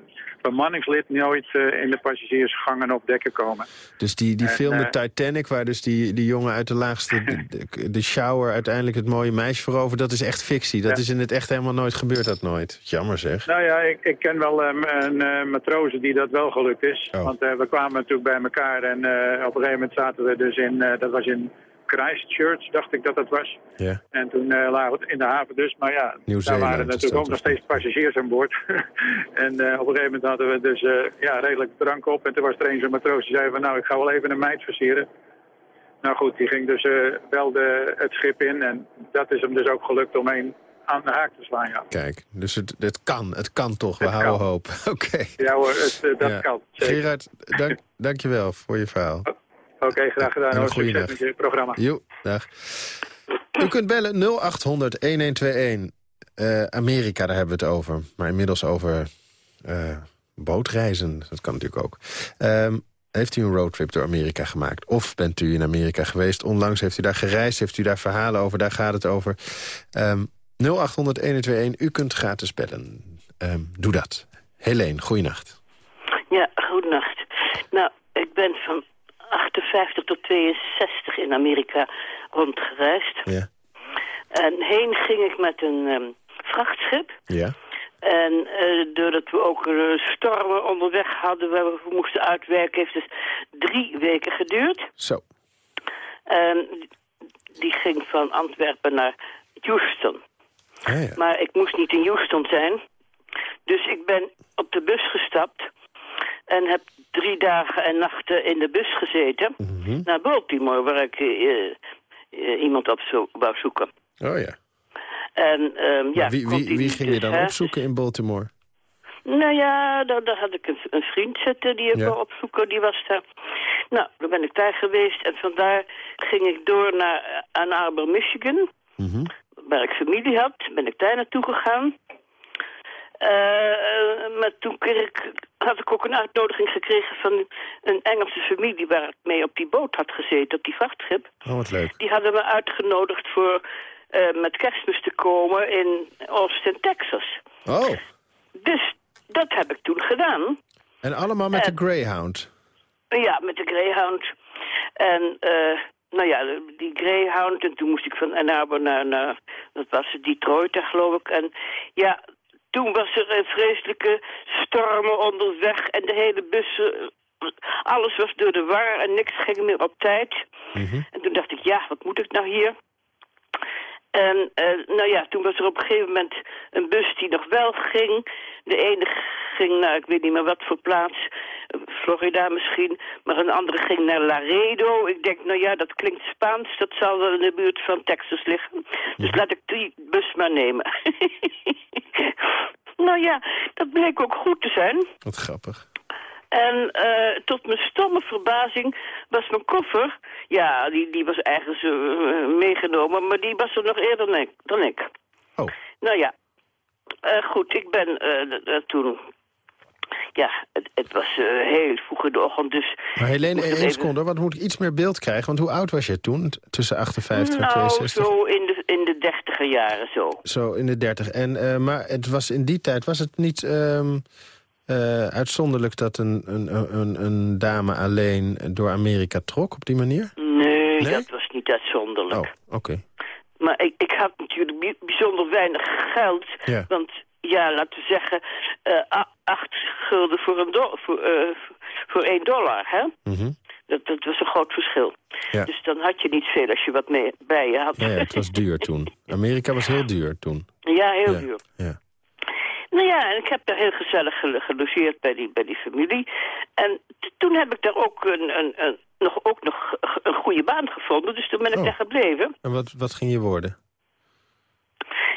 bemanningslid nooit eh, in de passagiersgangen op dekken komen.
Dus die, die
En,
film met Titanic, waar dus die, die jongen uit de laagste... [laughs] De, de, de shower uiteindelijk het mooie meisje voorover... dat is echt fictie. Dat
Ja.
is in het echt helemaal nooit gebeurd, dat nooit. Jammer zeg.
Nou ja, ik, ik ken wel een matrozen die dat wel gelukt is.
Oh.
Want we kwamen natuurlijk bij elkaar en op een gegeven moment zaten we dus in, dat was in Christchurch, dacht ik dat dat was.
Ja.
En toen eh, lagen we in de haven dus, maar ja, daar waren natuurlijk ook nog steeds passagiers aan boord. [laughs] en eh, op een gegeven moment hadden we dus eh, ja, redelijk drank op. En toen was er een zo'n matroos die zei van nou, ik ga wel even een meid versieren. Nou goed, die ging dus wel de, het schip in en dat is hem dus ook gelukt om een aan de haak te slaan, ja.
Kijk, dus het, het kan. Het kan toch. We
Het
houden
kan.
hoop. [laughs] Oké.
Ja hoor, het, dat
Ja.
kan. Zeker.
Gerard, dank, [laughs] dank je wel voor je verhaal.
Oké, graag gedaan. Hoor. Succes
dag.
met je programma.
Jo, dag. U kunt bellen 0800-1121. Eh, Amerika, daar hebben we het over. Maar inmiddels over eh, bootreizen. Dat kan natuurlijk ook. Ehm, heeft u een roadtrip door Amerika gemaakt? Of bent u in Amerika geweest? Onlangs heeft u daar gereisd? Heeft u daar verhalen over? Daar gaat het over. Ehm 0800-1121. U kunt gratis bellen. Ehm, doe dat. Helene, goeienacht.
Ja, goedenacht. Nou, ik ben van 58 tot 62 in Amerika rondgereisd.
Ja.
En heen ging ik met een ehm, vrachtschip.
Ja?
En eh, doordat we ook eh, stormen onderweg hadden waar we moesten uitwerken... heeft het drie weken geduurd.
Zo.
En die ging van Antwerpen naar Houston.
Ja, ja.
Maar ik moest niet in Houston zijn. Dus ik ben op de bus gestapt. En heb drie dagen en nachten in de bus gezeten.
Mhm.
Naar Baltimore, waar ik eh, eh, iemand op zo wou zoeken.
Oh ja.
En ehm, ja,
wie, wie, wie ging je
dus,
dan
hè.
opzoeken in Baltimore?
Nou ja, daar, daar had ik een, een vriend zitten die ik
Ja.
wou opzoeken. Die was daar. Nou, dan ben ik daar geweest. En vandaar ging ik door naar eh, Ann Arbor, Michigan.
Mhm.
waar ik familie had, ben ik daar naartoe gegaan. Eh, maar toen ik, had ik ook een uitnodiging gekregen van een Engelse familie... waar ik mee op die boot had gezeten, op die vrachtschip.
Oh, wat leuk.
Die hadden me uitgenodigd voor eh, met kerstmis te komen in Austin, Texas.
Oh,
Dus dat heb ik toen gedaan.
en allemaal met
Eh.
de Greyhound.
Ja, met de Greyhound. En, eh, nou ja, die Greyhound. En toen moest ik van Ann Arbor naar, naar dat was Detroit, geloof ik. En ja, toen was er een vreselijke stormen onderweg. En de hele bus, eh, alles was door de war en niks ging meer op tijd. En toen dacht ik, ja, wat moet ik nou hier? En eh, nou ja, toen was er op een gegeven moment een bus die nog wel ging. De ene ging naar, ik weet niet meer wat voor plaats, Florida misschien. Maar een andere ging naar Laredo. Ik denk, nou ja, dat klinkt Spaans. Dat zal wel in de buurt van Texas liggen. Dus laat ik die bus maar nemen. [laughs] nou ja, dat bleek ook goed te zijn.
Wat grappig.
En eh, tot mijn stomme verbazing was mijn koffer... Ja, die, die was ergens eh, meegenomen, maar die was er nog eerder dan ik. Dan ik.
Oh.
Nou ja, Eh, goed, ik ben toen... Ja, het, het was heel vroeg in de ochtend, dus...
Maar Helene, één
even-
seconde, want moet ik iets meer beeld krijgen? Want hoe oud was je toen, tussen 58 en
nou,
62?
zo in de, in de dertiger jaren zo.
Zo, in de 30. En, maar het was in die tijd, was het niet ehm, eh, uitzonderlijk... dat een, een, een, een dame alleen door Amerika trok op die manier?
Nee,
Nee?
dat was niet uitzonderlijk.
Oh, oké.
Maar ik, ik had natuurlijk bij- bijzonder weinig geld.
Ja.
Want ja, laten we zeggen, eh, acht gulden voor, een do voor, eh, voor één dollar, hè?
Mhm.
Dat, dat was een groot verschil.
Ja.
Dus dan had je niet veel als je wat mee, bij je had.
Ja, ja, het was duur toen. [laughs] Amerika was heel duur toen.
Ja, heel duur.
ja.
Nou ja, en ik heb daar heel gezellig gelo- gelogeerd bij die, bij die familie. En toen heb ik daar ook, een, een, een, nog, ook nog een goede baan gevonden. Dus toen ben ik
Oh.
daar gebleven.
En wat, wat ging je worden?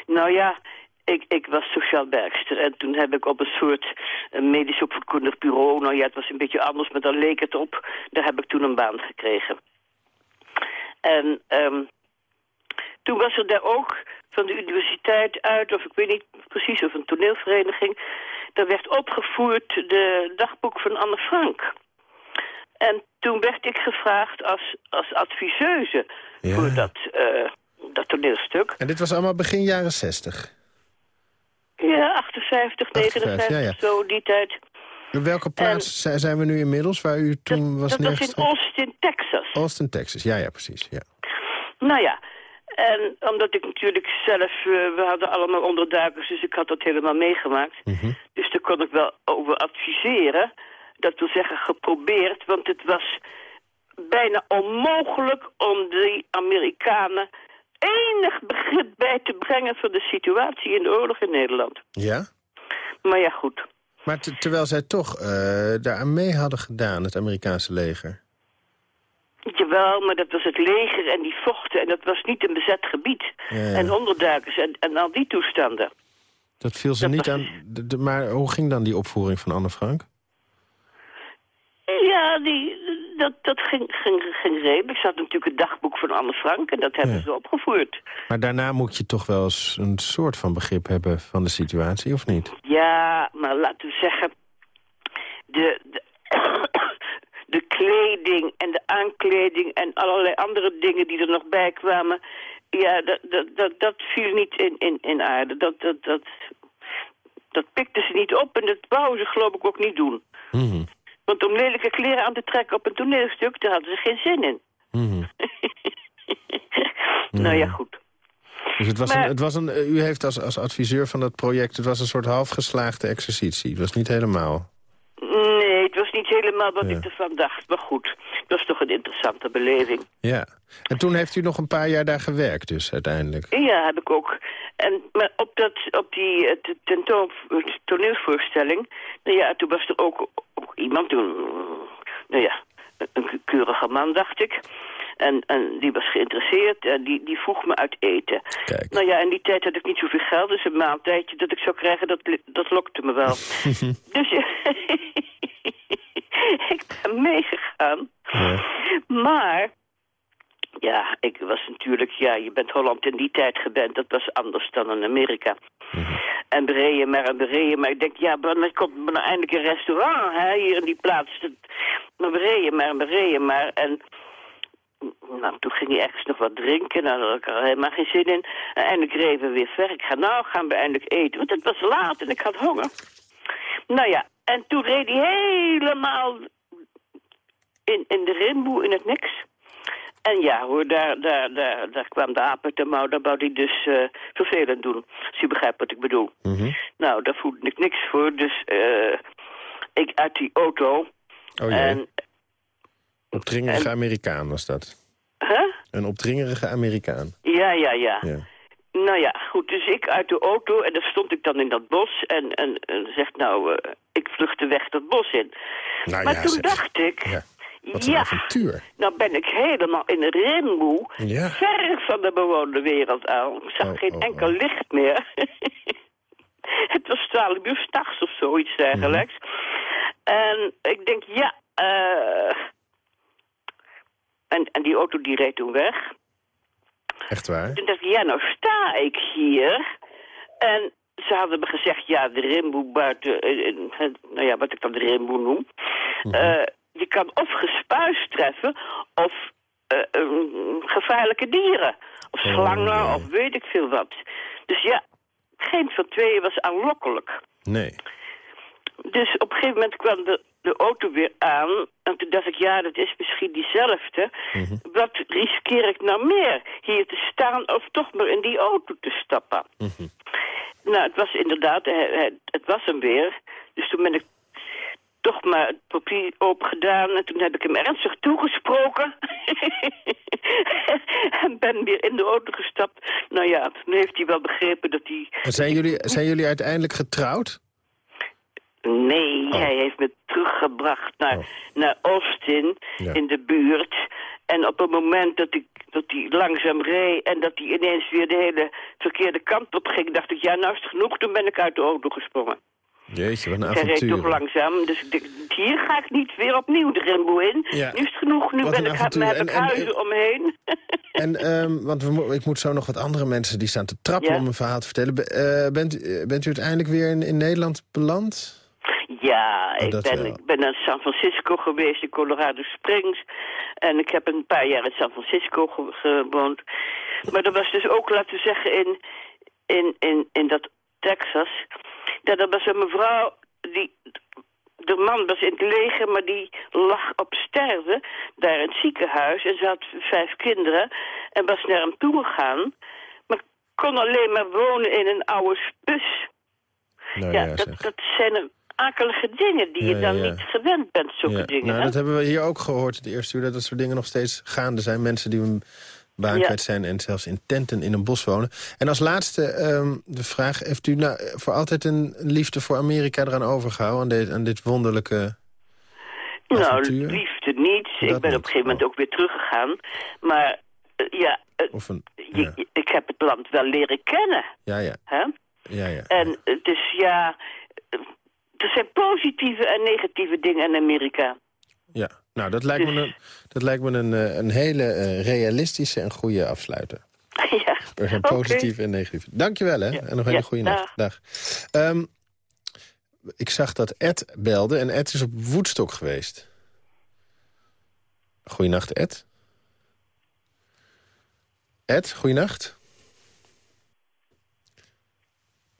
Nou ja, ik, ik was sociaal werkster en toen heb ik op een soort medisch opvoedkundig bureau... nou ja, het was een beetje anders, maar dan leek het op. Daar heb ik toen een baan gekregen. En ehm, toen was er daar ook van de universiteit uit, of ik weet niet precies, of een toneelvereniging... daar werd opgevoerd de dagboek van Anne Frank. En toen werd ik gevraagd als, als adviseuse
Ja.
voor dat, eh, dat toneelstuk.
En dit was allemaal begin jaren 60.
Ja, 58, 59,
ja, ja.
zo die tijd.
In welke plaats zi- zijn we nu inmiddels waar u toen was
dat was in
neergestreken?
Austin, Texas.
Austin, Texas. Ja, ja, precies. Ja.
Nou ja, en omdat ik natuurlijk zelf... eh, we hadden allemaal onderduikers, dus ik had dat helemaal meegemaakt.
Mhm.
Dus daar kon ik wel over adviseren. Dat wil zeggen geprobeerd, want het was bijna onmogelijk om die Amerikanen enig begrip bij te brengen van de situatie in de oorlog in Nederland.
ja?
Maar ja, goed.
Maar te- terwijl zij toch eh, daaraan mee hadden gedaan, het Amerikaanse leger.
Jawel, maar dat was het leger en die vochten en dat was niet een bezet gebied.
Ja, ja.
En onderduikers en, en al die toestanden.
Dat viel ze
Dat
niet
was-
aan... de- de- maar hoe ging dan die opvoering van Anne Frank?
Ja, die, dat, dat ging, ging, ging redelijk. Ik zat natuurlijk het dagboek van Anne Frank en dat hebben
Ja.
ze opgevoerd.
Maar daarna moet je toch wel eens een soort van begrip hebben van de situatie, of niet?
Ja, maar laten we zeggen... De, de, de kleding en de aankleding en allerlei andere dingen die er nog bij kwamen... Ja, dat, dat, dat, dat viel niet in, in, in aarde. Dat, dat, dat, dat pikten ze niet op en dat wouden ze geloof ik ook niet doen.
Mhm,
Want om lelijke kleren aan te trekken op een toneelstuk, daar hadden ze geen zin in.
mhm. [laughs]
Nou ja, goed.
Dus het was
Maar-
een, het was een, u heeft als, als adviseur van dat project... het was een soort halfgeslaagde exercitie. Het was niet helemaal...
Was niet helemaal wat
Ja.
ik ervan dacht. Maar goed, het was toch een interessante beleving.
Ja. En toen heeft u nog een paar jaar daar gewerkt dus uiteindelijk.
Ja, heb ik ook. En, maar op, dat, op die eh, te- tentoon, toneelvoorstelling... Nou ja, toen was er ook, ook iemand, toen, nou ja, een, keurige man, dacht ik... En, en die was geïnteresseerd en die, die vroeg me uit eten.
Kijk.
Nou ja, in die tijd had ik niet zoveel geld, dus een maaltijdje dat ik zou krijgen, dat, dat lokte me wel. [laughs] dus [laughs] [laughs] meegegaan.
Ja.
Maar, ja, ik was natuurlijk, ja, je bent Holland in die tijd gewend, dat was anders dan in Amerika. En bereden maar en bereden maar. Ik denk, ja, wanneer komt er nou eindelijk een restaurant hè, hier in die plaats? Maar bereden maar en bereden maar. En nou, toen ging hij ergens nog wat drinken. Nou, daar had ik er helemaal geen zin in. En eindelijk reden we weer ver. Ik ga, nou, gaan we eindelijk eten. Want het was laat en ik had honger. Nou ja, en toen reed hij helemaal in, in de rimboe in het niks. En ja hoor, daar, daar, daar, daar kwam de aap uit de mouw. Daar wou hij dus eh, vervelend doen. Als je begrijpt wat ik bedoel.
Mhm.
Nou, daar voelde ik niks voor. Dus eh, ik uit die auto.
Oh jee,
en,
opdringerige
en-
Amerikaan was dat.
huh?
Een opdringerige Amerikaan.
Ja, ja, ja.
Ja.
Nou ja, goed, dus ik uit de auto en daar stond ik dan in dat bos en, en, en zegt nou, eh, ik vluchtte weg dat bos in.
Nou
maar
ja,
toen
zeg.
dacht ik,
Ja. Wat een
ja,
avontuur.
nou ben ik helemaal in een rimboe,
Ja.
ver van de bewoonde wereld aan. Ik zag
Oh,
geen
oh,
enkel
oh.
licht meer. [laughs] Het was twaalf uur s'nachts of zoiets dergelijks.
Mhm.
En ik denk, ja, eh... En, en die auto die reed toen weg.
Echt waar?
Toen dacht ik, ja, nou sta ik hier. En ze hadden me gezegd, ja, de rimboe buiten... eh, eh, nou ja, wat ik dan de rimboe noem. eh, je kan of gespuis treffen of eh, gevaarlijke dieren. Of
Oh,
slangen,
nee.
of weet ik veel wat. Dus ja, geen van tweeën was aanlokkelijk.
Nee.
Dus op een gegeven moment kwam de, de auto weer aan. En toen dacht ik, ja, dat is misschien diezelfde. Wat riskeer ik nou meer? Hier te staan of toch maar in die auto te stappen? Nou, het was inderdaad, eh, eh, het was hem weer. Dus toen ben ik toch maar het papier open gedaan. En toen heb ik hem ernstig toegesproken. [laughs] en ben weer in de auto gestapt. Nou ja, toen heeft hij wel begrepen dat hij...
Zijn jullie, zijn jullie uiteindelijk getrouwd?
Nee,
Oh.
hij heeft me teruggebracht naar,
Oh.
naar Austin
Ja.
in de buurt. En op het moment dat ik dat hij langzaam reed en dat hij ineens weer de hele verkeerde kant op ging, dacht ik, ja, nou is het genoeg. Toen ben ik uit de auto gesprongen.
Jeetje, wat een
Hij reed
avontuur.
toch langzaam, dus ik hier ga ik niet weer opnieuw de remboe in.
Ja.
Nu is het genoeg, nu ben ik,
avontuur.
heb ik
en-
huizen omheen. [laughs]
En, ehm, want we, ik moet zo nog wat andere mensen die staan te trappen
Ja.
om een verhaal te vertellen. Be- eh, bent, u- eh, bent u uiteindelijk weer in, in Nederland beland?
Ja,
Oh,
ik
dat
ben,
wel.
ik ben naar San Francisco geweest, in Colorado Springs. En ik heb een paar jaar in San Francisco ge- gewoond. Maar er was dus ook, laten we zeggen, in, in, in, in dat Texas... Dat er was een mevrouw, die, de man was in het leger, maar die lag op sterven daar in het ziekenhuis. En ze had vijf kinderen en was naar hem toe gegaan. Maar kon alleen maar wonen in een oude bus.
Nou
Ja,
ja,
dat, dat zijn er akelige dingen die
Ja,
je dan
ja.
niet gewend bent, zulke
Ja,
dingen.
Nou,
hè?
dat hebben we hier ook gehoord het eerste uur... dat dat soort dingen nog steeds gaande zijn. Mensen die baan
Ja.
kwijt zijn en zelfs in tenten in een bos wonen. En als laatste ehm, de vraag... heeft u nou voor altijd een liefde voor Amerika eraan overgehouden... aan dit, aan dit wonderlijke
nou, liefde niet.
Dat
ik ben op een gegeven moment
Oh.
ook weer teruggegaan. Maar eh, ja, eh,
Of een,
je-
ja,
je- ik heb het land wel leren kennen.
ja, ja,
Hè?
ja, ja.
En het is ja... eh, Er zijn positieve en negatieve dingen in Amerika.
Ja, nou, dat lijkt me
Dus-
een, dat lijkt me een, eh, een hele eh, realistische en goede afsluiter. [laughs]
ja.
Er zijn
Oké.
positieve en negatieve. Dankjewel, hè.
Ja.
En nog een hele
Ja,
goede nacht. Dag. Ehm, ik zag dat Ed belde en Ed is op Woodstock geweest. Goeienacht, Ed. Ed, goeienacht.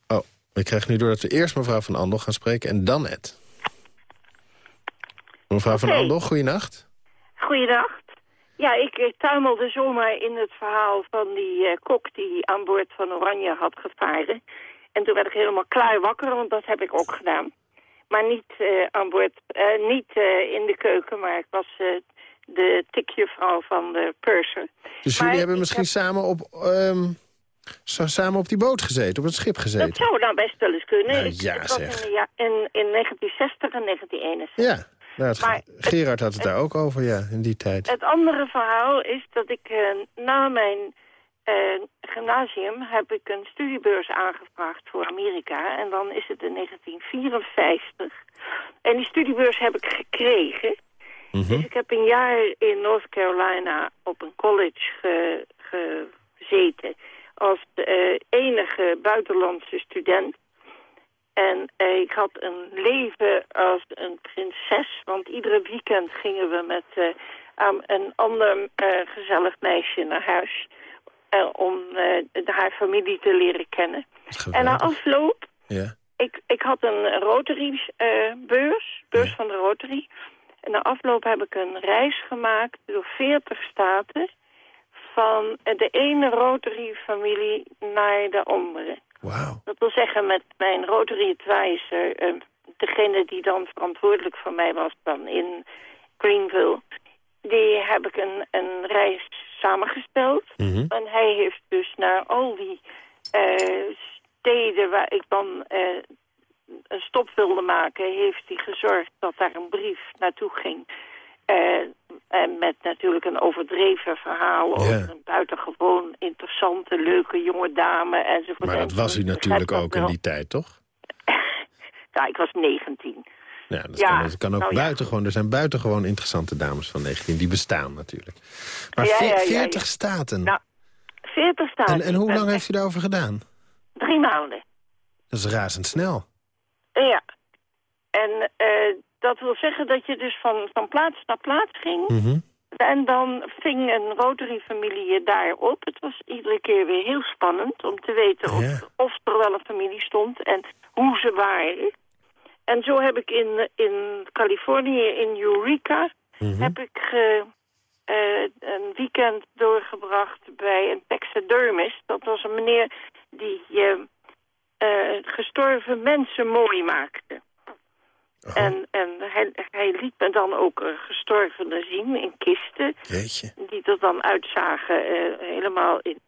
Oh, ik krijg nu door dat we eerst mevrouw van Andel gaan spreken en dan Ed. Mevrouw van
Oké.
Andel, goeienacht.
Goeiedag. Ja, ik, ik tuimelde zomaar in het verhaal van die eh, kok die aan boord van Oranje had gevaren. En toen werd ik helemaal klaar wakker, want dat heb ik ook gedaan. Maar niet eh, aan boord, eh, niet in de keuken, maar ik was de tikjuffrouw van de purser.
Dus
Maar
jullie hebben
ik
misschien
heb-
samen, op, ehm, sa- samen op die boot gezeten, op het schip
Dat
gezeten?
zou nou best wel eens kunnen.
Nou,
Ik-
ja,
het was
zeg.
In, ja, in, in 1960 en 1961.
Ja, nou, het-
Maar het-
Gerard had het daar ook over, ja, in die tijd.
Het andere verhaal is dat ik eh, na mijn eh, gymnasium heb ik een studiebeurs aangevraagd voor Amerika. En dan is het in 1954. En die studiebeurs heb ik gekregen.
Mhm.
Dus ik heb een jaar in North Carolina op een college ge- gezeten als de eh, enige buitenlandse student. En eh, ik had een leven als een prinses, want iedere weekend gingen we met eh, een ander eh, gezellig meisje naar huis. om haar familie te leren kennen. En na afloop
Ja.
ik, ik had een Rotary-beurs, beurs
Ja.
van de Rotary. En na afloop heb ik een reis gemaakt door 40 staten... van de ene Rotary-familie naar de andere.
Wauw.
Dat wil zeggen, met mijn Rotary Advisor... eh, degene die dan verantwoordelijk voor mij was dan in Greenville... die heb ik een, een reis samengesteld.
Mhm.
En hij heeft dus naar al die eh, steden waar ik dan eh, een stop wilde maken... heeft hij gezorgd dat daar een brief naartoe ging... En met natuurlijk een overdreven verhaal over een buitengewoon interessante, leuke jonge dame enzovoort.
Maar dat was u natuurlijk ook in die tijd, toch? [laughs]
Ja, ik was 19.
Ja, dat
Ja,
kan, dat kan ook
nou
buitengewoon. Er zijn buitengewoon interessante dames van 19, die bestaan natuurlijk. Maar
Ja,
ve-
ja, ja,
40
ja.
staten.
Nou, 40 staten.
en, en hoe lang heeft u daarover gedaan?
Drie maanden.
Dat is razendsnel.
Ja. En eh, dat wil zeggen dat je dus van, van plaats naar plaats ging.
Mhm.
En dan ving een Rotary-familie je daar op. Het was iedere keer weer heel spannend om te weten of,
Ja.
of er wel een familie stond en hoe ze waren. En zo heb ik in, in Californië, in Eureka,
Mhm.
heb ik eh, een weekend doorgebracht bij een taxidermist. Dat was een meneer die eh, gestorven mensen mooi maakte.
Oh,
En, en hij, hij liet me dan ook gestorvenen zien in kisten.
jeetje.
Die er dan uitzagen eh, helemaal in,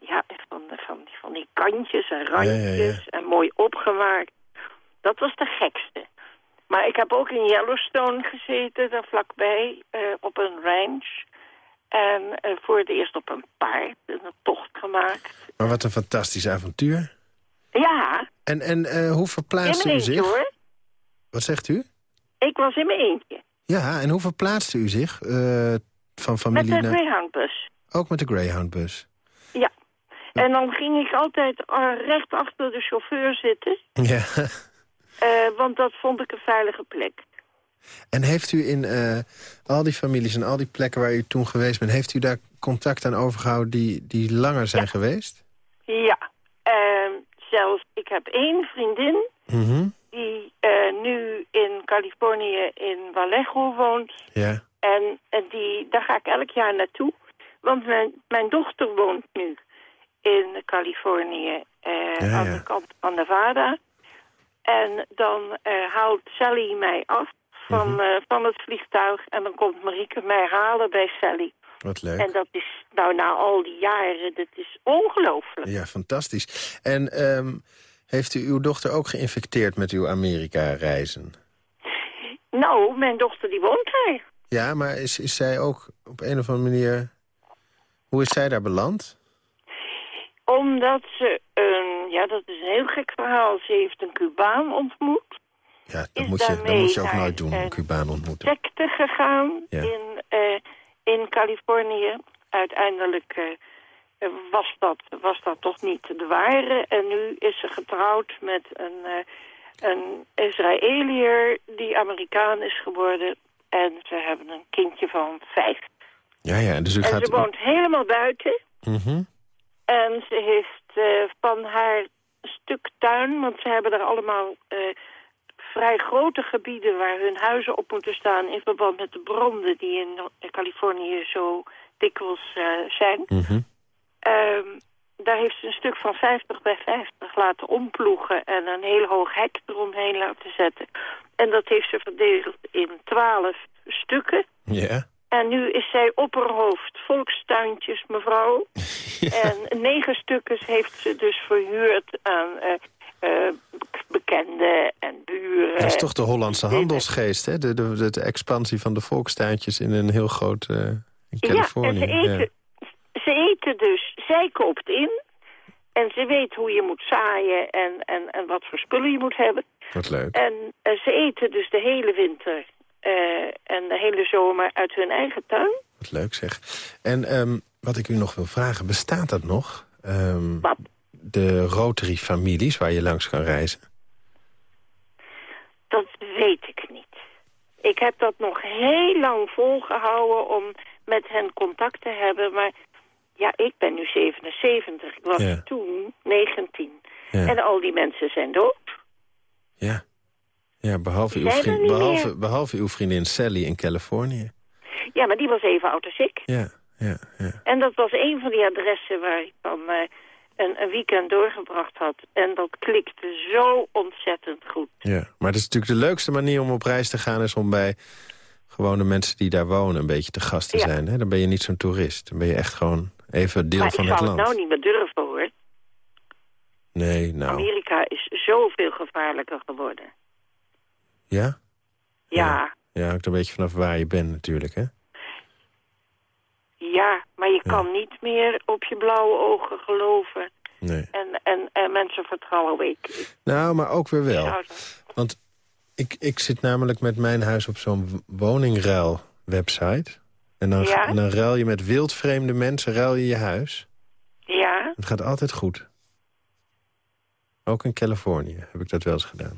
ja, van, van, van die kantjes en randjes. En mooi opgemaakt. Dat was de gekste. Maar ik heb ook in Yellowstone gezeten, daar vlakbij, eh, op een ranch. En eh, voor het eerst op een paard een tocht gemaakt.
Maar wat een fantastisch avontuur.
Ja,
En, en hoe
mijn
u zich?
hoor.
Wat zegt u?
Ik was in mijn eentje.
Ja, en hoe verplaatste u zich eh, van
Met
familie
de
naar...
Greyhoundbus.
Ook met de Greyhoundbus?
Ja. En dan ging ik altijd eh, recht achter de chauffeur zitten.
Ja. [laughs]
eh, want dat vond ik een veilige plek.
En heeft u in al die families en al die plekken waar u toen geweest bent... heeft u daar contact aan overgehouden die, die langer zijn geweest?
Ja. Ehm, zelfs, ik heb één vriendin
Mhm.
Die eh, nu in Californië in Vallejo woont.
Ja.
En, en die, daar ga ik elk jaar naartoe. Want mijn, mijn dochter woont nu in Californië eh,
Ja,
aan
ja.
de kant van Nevada. En dan eh, haalt Sally mij af van,
Mhm.
van het vliegtuig. En dan komt Marieke mij halen bij Sally.
Wat leuk.
En dat is, nou na al die jaren, dat is ongelooflijk.
Ja, fantastisch. En ehm, heeft u uw dochter ook geïnfecteerd met uw Amerika-reizen?
Nou, mijn dochter die woont daar.
Ja, maar is, is zij ook op een of andere manier... Hoe is zij daar beland?
Omdat ze een, ja dat is een heel gek verhaal, ze heeft een Cubaan ontmoet.
Ja, dat moet, je, dat moet je ook nooit doen, een Cubaan ontmoeten.
secte gegaan
Ja.
in, eh, in Californië. Uiteindelijk eh, was, dat, was dat toch niet de ware. En nu is ze getrouwd met een, eh, een Israëliër die Amerikaan is geworden. En ze hebben een kindje van vijf.
Ja, ja, dus u
en
gaat...
ze woont helemaal buiten.
Mhm.
En ze heeft eh, van haar stuk tuin, want ze hebben er allemaal eh, vrij grote gebieden waar hun huizen op moeten staan in verband met de branden die in Californië zo dikwijls zijn.
Mhm.
Ehm, daar heeft ze een stuk van 50 bij 50 laten omploegen en een heel hoog hek eromheen laten zetten. En dat heeft ze verdeeld in 12 stukken.
Ja.
En nu is zij opperhoofd volkstuintjes, mevrouw. [laughs] En negen stukken heeft ze dus verhuurd aan eh, eh, bekenden en buren.
Dat is toch de Hollandse handelsgeest, hè? De, de, de, de expansie van de volkstuintjes in een heel groot... eh, in Californië.
Ja, en ze eten, ze eten dus. Zij koopt in. En ze weet hoe je moet zaaien en, en, en wat voor spullen je moet hebben.
Wat leuk.
En ze eten dus de hele winter eh, en de hele zomer uit hun eigen tuin.
Wat leuk zeg. En ehm, wat ik u nog wil vragen, bestaat dat nog? Ehm,
Wat?
de Rotary-families waar je langs kan reizen?
Dat weet ik niet. Ik heb dat nog heel lang volgehouden om met hen contact te hebben. Maar ja, ik ben nu 77. Ik was
Ja.
toen 19.
Ja.
En al die mensen zijn dood.
Ja. Ja, behalve uw, vriend, behalve, behalve uw vriendin Sally in Californië.
Ja, maar die was even oud als ik.
Ja, ja, ja.
En dat was een van die adressen waar ik dan eh, een, een weekend doorgebracht had. En dat klikte zo ontzettend goed.
ja. Maar het is natuurlijk de leukste manier om op reis te gaan... is om bij gewone mensen die daar wonen een beetje te gast te
Ja.
zijn. Hè? Dan ben je niet zo'n toerist. Dan ben je echt gewoon even deel
maar
van
ik
het
zou
land.
het nou niet meer durven hoor.
Nee, nou.
Amerika is zoveel gevaarlijker geworden.
Ja?
Ja,
Ja, hangt een beetje vanaf waar je bent natuurlijk, hè?
ja, maar je kan niet meer op je blauwe ogen geloven.
Nee.
En, en, en mensen vertrouwen. Ik, ik
Nou, maar ook weer wel.
zou
Want ik, ik zit namelijk met mijn huis op zo'n woningruil-website. En dan,
Ja?
en dan ruil je met wildvreemde mensen ruil je je huis.
Ja,
Het gaat altijd goed. Ook in Californië heb ik dat wel eens gedaan.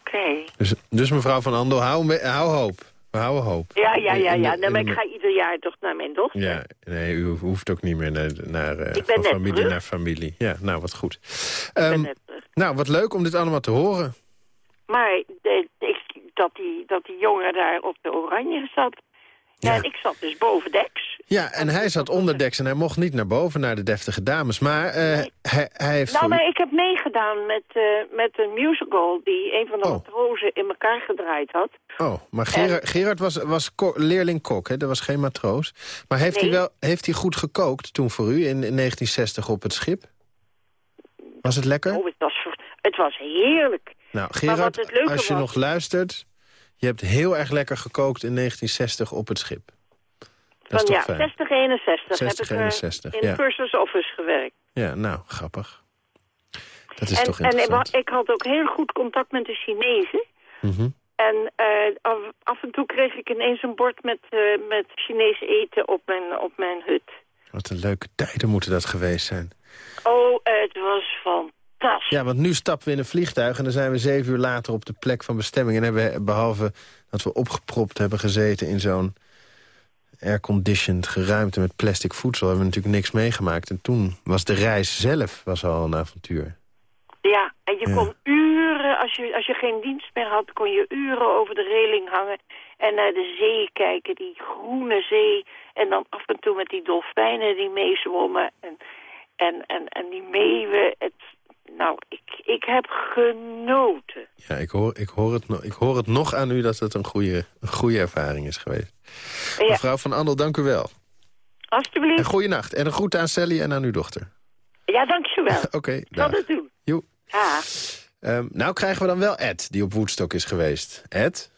oké.
Dus, dus mevrouw Van Andel, hou, hou hoop. We houden hoop.
Ja, ja, ja, ja.
In
maar ik ga ieder jaar toch naar mijn dochter.
Ja, nee, u hoeft ook niet meer naar, naar, eh,
Ik ben
van
net
familie
terug.
naar familie. Ja, nou, wat goed. Ehm, nou, wat leuk om dit allemaal te horen.
Maar de, dat, die, dat die jongen daar op de oranje zat... Ja, en ik zat dus bovendeks.
Ja, en hij zat onderdeks en hij mocht niet naar boven naar de deftige dames. Maar eh, hij, hij heeft
Nou, maar ik heb meegedaan met, eh, met een musical... die een van de
Oh.
matrozen in elkaar gedraaid had.
Oh, maar Gerard, Gerard was, was ko- leerling-kok, hè? Dat was geen matroos. Maar heeft, hij
Nee.
wel, heeft hij goed gekookt toen voor u in, in 1960 op het schip? Was het lekker?
Oh, het was, het was heerlijk.
nou, Gerard, als je
was-
nog luistert... je hebt heel erg lekker gekookt in 1960 op het schip. Dat is
Van
toch
ja,
fijn.
60, 61
60,
heb ik eh,
61,
in
ja.
First Office gewerkt.
Ja, nou, grappig. Dat is
en,
toch
en
interessant.
wa- ik had ook heel goed contact met de Chinezen.
Mhm.
En eh, af, af en toe kreeg ik ineens een bord met, eh, met Chinees eten op mijn, op mijn hut.
Wat een leuke tijden moeten dat geweest zijn.
Oh, het was fantastisch.
Ja, want nu stappen we in een vliegtuig... en dan zijn we zeven uur later op de plek van bestemming... en hebben, behalve dat we opgepropt hebben gezeten in zo'n airconditioned geruimte met plastic voedsel... hebben we natuurlijk niks meegemaakt. En toen was de reis zelf was al een avontuur.
Ja, en je
Ja.
kon uren, als je, als je geen dienst meer had, kon je uren over de reling hangen en naar de zee kijken, die groene zee. En dan af en toe met die dolfijnen die meezwommen en, en, en, en die meeuwen. Het, nou, ik, ik heb genoten.
Ja, ik hoor, ik, hoor het, ik hoor het nog aan u dat het een goede, een goede ervaring is geweest.
Ja,
Mevrouw van Andel, dank u wel. En
alstublieft.
goede nacht. En een groet aan Sally en aan uw dochter.
Ja, dankjewel. [laughs]
Oké,
Ik zal
dag.
het doen.
Joe.
Ja.
Ehm, nou krijgen we dan wel Ed, die op Woodstock is geweest. Ed?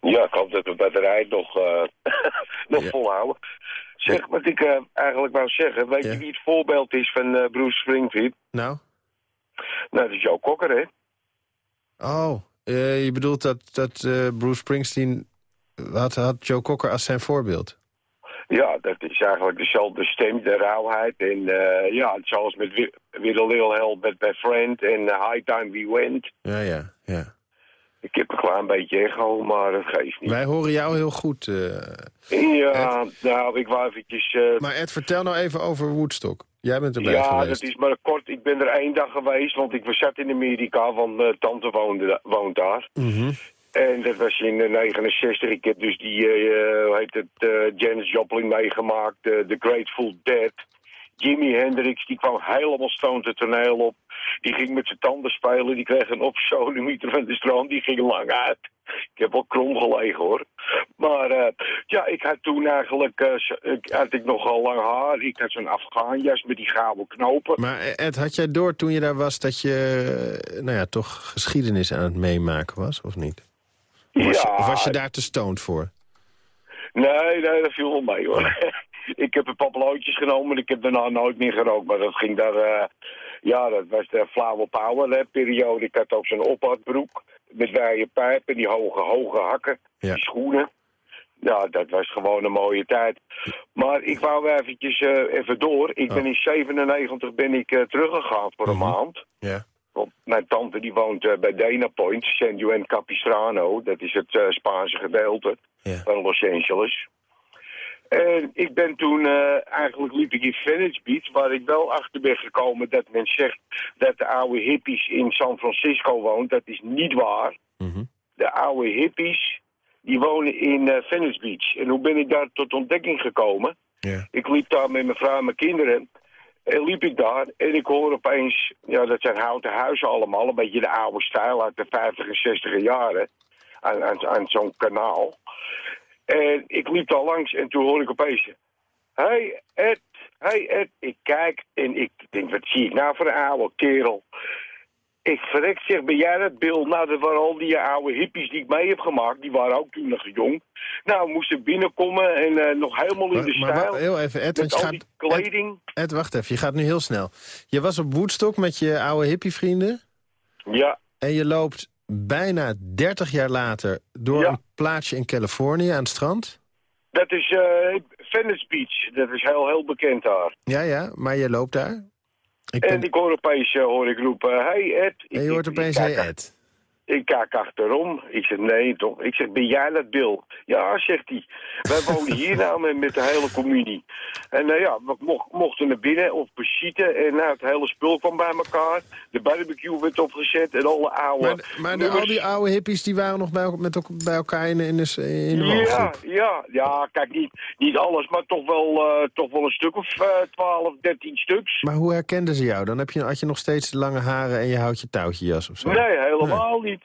Ja, ik hoop dat de batterij nog, eh [laughs] nog
Ja.
volhouden. Zeg, wat ik eh, eigenlijk wou zeggen. Weet
Ja.
je wie het voorbeeld is van eh, Bruce Springfield?
Nou?
Nou, dat is Joe Cocker, hè?
Oh, eh, je bedoelt dat, dat eh, Bruce Springsteen... Had, had Joe Cocker als zijn voorbeeld?
Ja, dat is eigenlijk dezelfde stem, de rauwheid. En eh, ja, zoals met Wi- With a Little Help met My Friend en High Time We Went.
Ja, ja, ja.
Ik heb een klein beetje echo, maar dat geeft niet.
Wij horen jou heel goed.
Ja, nou, ik wou eventjes...
Maar Ed, vertel nou even over Woodstock. Jij bent erbij
ja,
geweest.
dat is maar kort. Ik ben er één dag geweest, want ik was zat in Amerika, want eh, tante woonde, woont daar.
Mhm.
En dat was in eh, 69. Ik heb dus die, eh, hoe heet het, eh, Janis Joplin meegemaakt, eh, The Grateful Dead. Jimi Hendrix, die kwam helemaal stoned het toneel op. Die ging met zijn tanden spelen, die kreeg een opsodemieter van de stroom, die ging lang uit. Ik heb wel krom gelegen hoor. Maar eh, ja, ik had toen eigenlijk, eh, ik, had ik nogal lang haar. Ik had zo'n Afghaanjas met die gouden knopen.
Maar eh, Ed, had jij door toen je daar was dat je nou ja, toch geschiedenis aan het meemaken was, of niet? Of was, je,
Ja.
of was je daar te stoned voor?
Nee, nee, dat viel wel mee hoor. [laughs] ik heb een papellootjes genomen en ik heb daarna nooit meer gerookt. Maar dat ging daar, eh, ja, dat was de flauwe power hè, periode. Ik had ook zo'n ophadbroek met wijde pijp en die hoge, hoge hakken,
Ja.
die schoenen. Ja, dat was gewoon een mooie tijd. Maar ik wou eventjes eh, even door. Ik ben in 97 ben ik eh, teruggegaan voor een
Mhm.
maand.
Ja.
Want mijn tante die woont bij Dana Point, San Juan Capistrano. Dat is het Spaanse gedeelte
Ja.
van Los Angeles. En ik ben toen, eh, eigenlijk liep ik in Venice Beach, waar ik wel achter ben gekomen dat men zegt dat de oude hippies in San Francisco woont. Dat is niet waar.
Mhm.
De oude hippies, die wonen in eh, Venice Beach. En hoe ben ik daar tot ontdekking gekomen? Ik liep daar met mijn vrouw en mijn kinderen. En liep ik daar en ik hoor opeens, ja dat zijn houten huizen allemaal, een beetje de oude stijl uit de 50 en 60 jaren. Aan, aan, aan zo'n kanaal. En ik liep daar langs en toen hoor ik opeens, hey Ed, hey Ed. Ik kijk en ik denk, wat zie ik nou voor een oude kerel? Ik verrek zeg, ben jij dat beeld? Nou, dat waren al die oude hippies die ik mee heb gemaakt. Die waren ook toen nog jong. Nou, moesten binnenkomen en eh, nog helemaal in de
Maar, maar
stijl.
wa- heel even, Ed, want je gaat...
kleding.
Ed, Ed, wacht even, je gaat nu heel snel. Je was op Woodstock met je oude hippievrienden...
Ja,
en je loopt bijna 30 jaar later door
Ja.
een plaatsje in Californië aan het strand.
dat is eh Venice Beach. Dat is heel, heel bekend daar.
Ja, ja, maar je loopt daar. Ik
En
ben...
ik hoor opeens eh, hoor ik roepen, hey Ed.
En je hoort opeens, hey Ed.
Ik kijk achterom. Ik zeg, nee toch. Ik zeg, ben jij dat Bill? Ja, zegt hij. Wij wonen hier [laughs] nou met, met de hele communie. En nou ja, we mo- mochten naar binnen of beschieten. En nou, het hele spul kwam bij elkaar. De barbecue werd opgezet en alle oude...
Maar, maar de, al die oude hippies die waren nog bij, met, bij elkaar in, de- in de, in de
Ja, ja, ja, kijk, niet, niet alles, maar toch wel, eh, toch wel een stuk of eh 12, 13 stuks.
Maar hoe herkenden ze jou? Dan heb je, had je nog steeds lange haren en je houdt je touwtje jas of zo.
Nee, helemaal niet.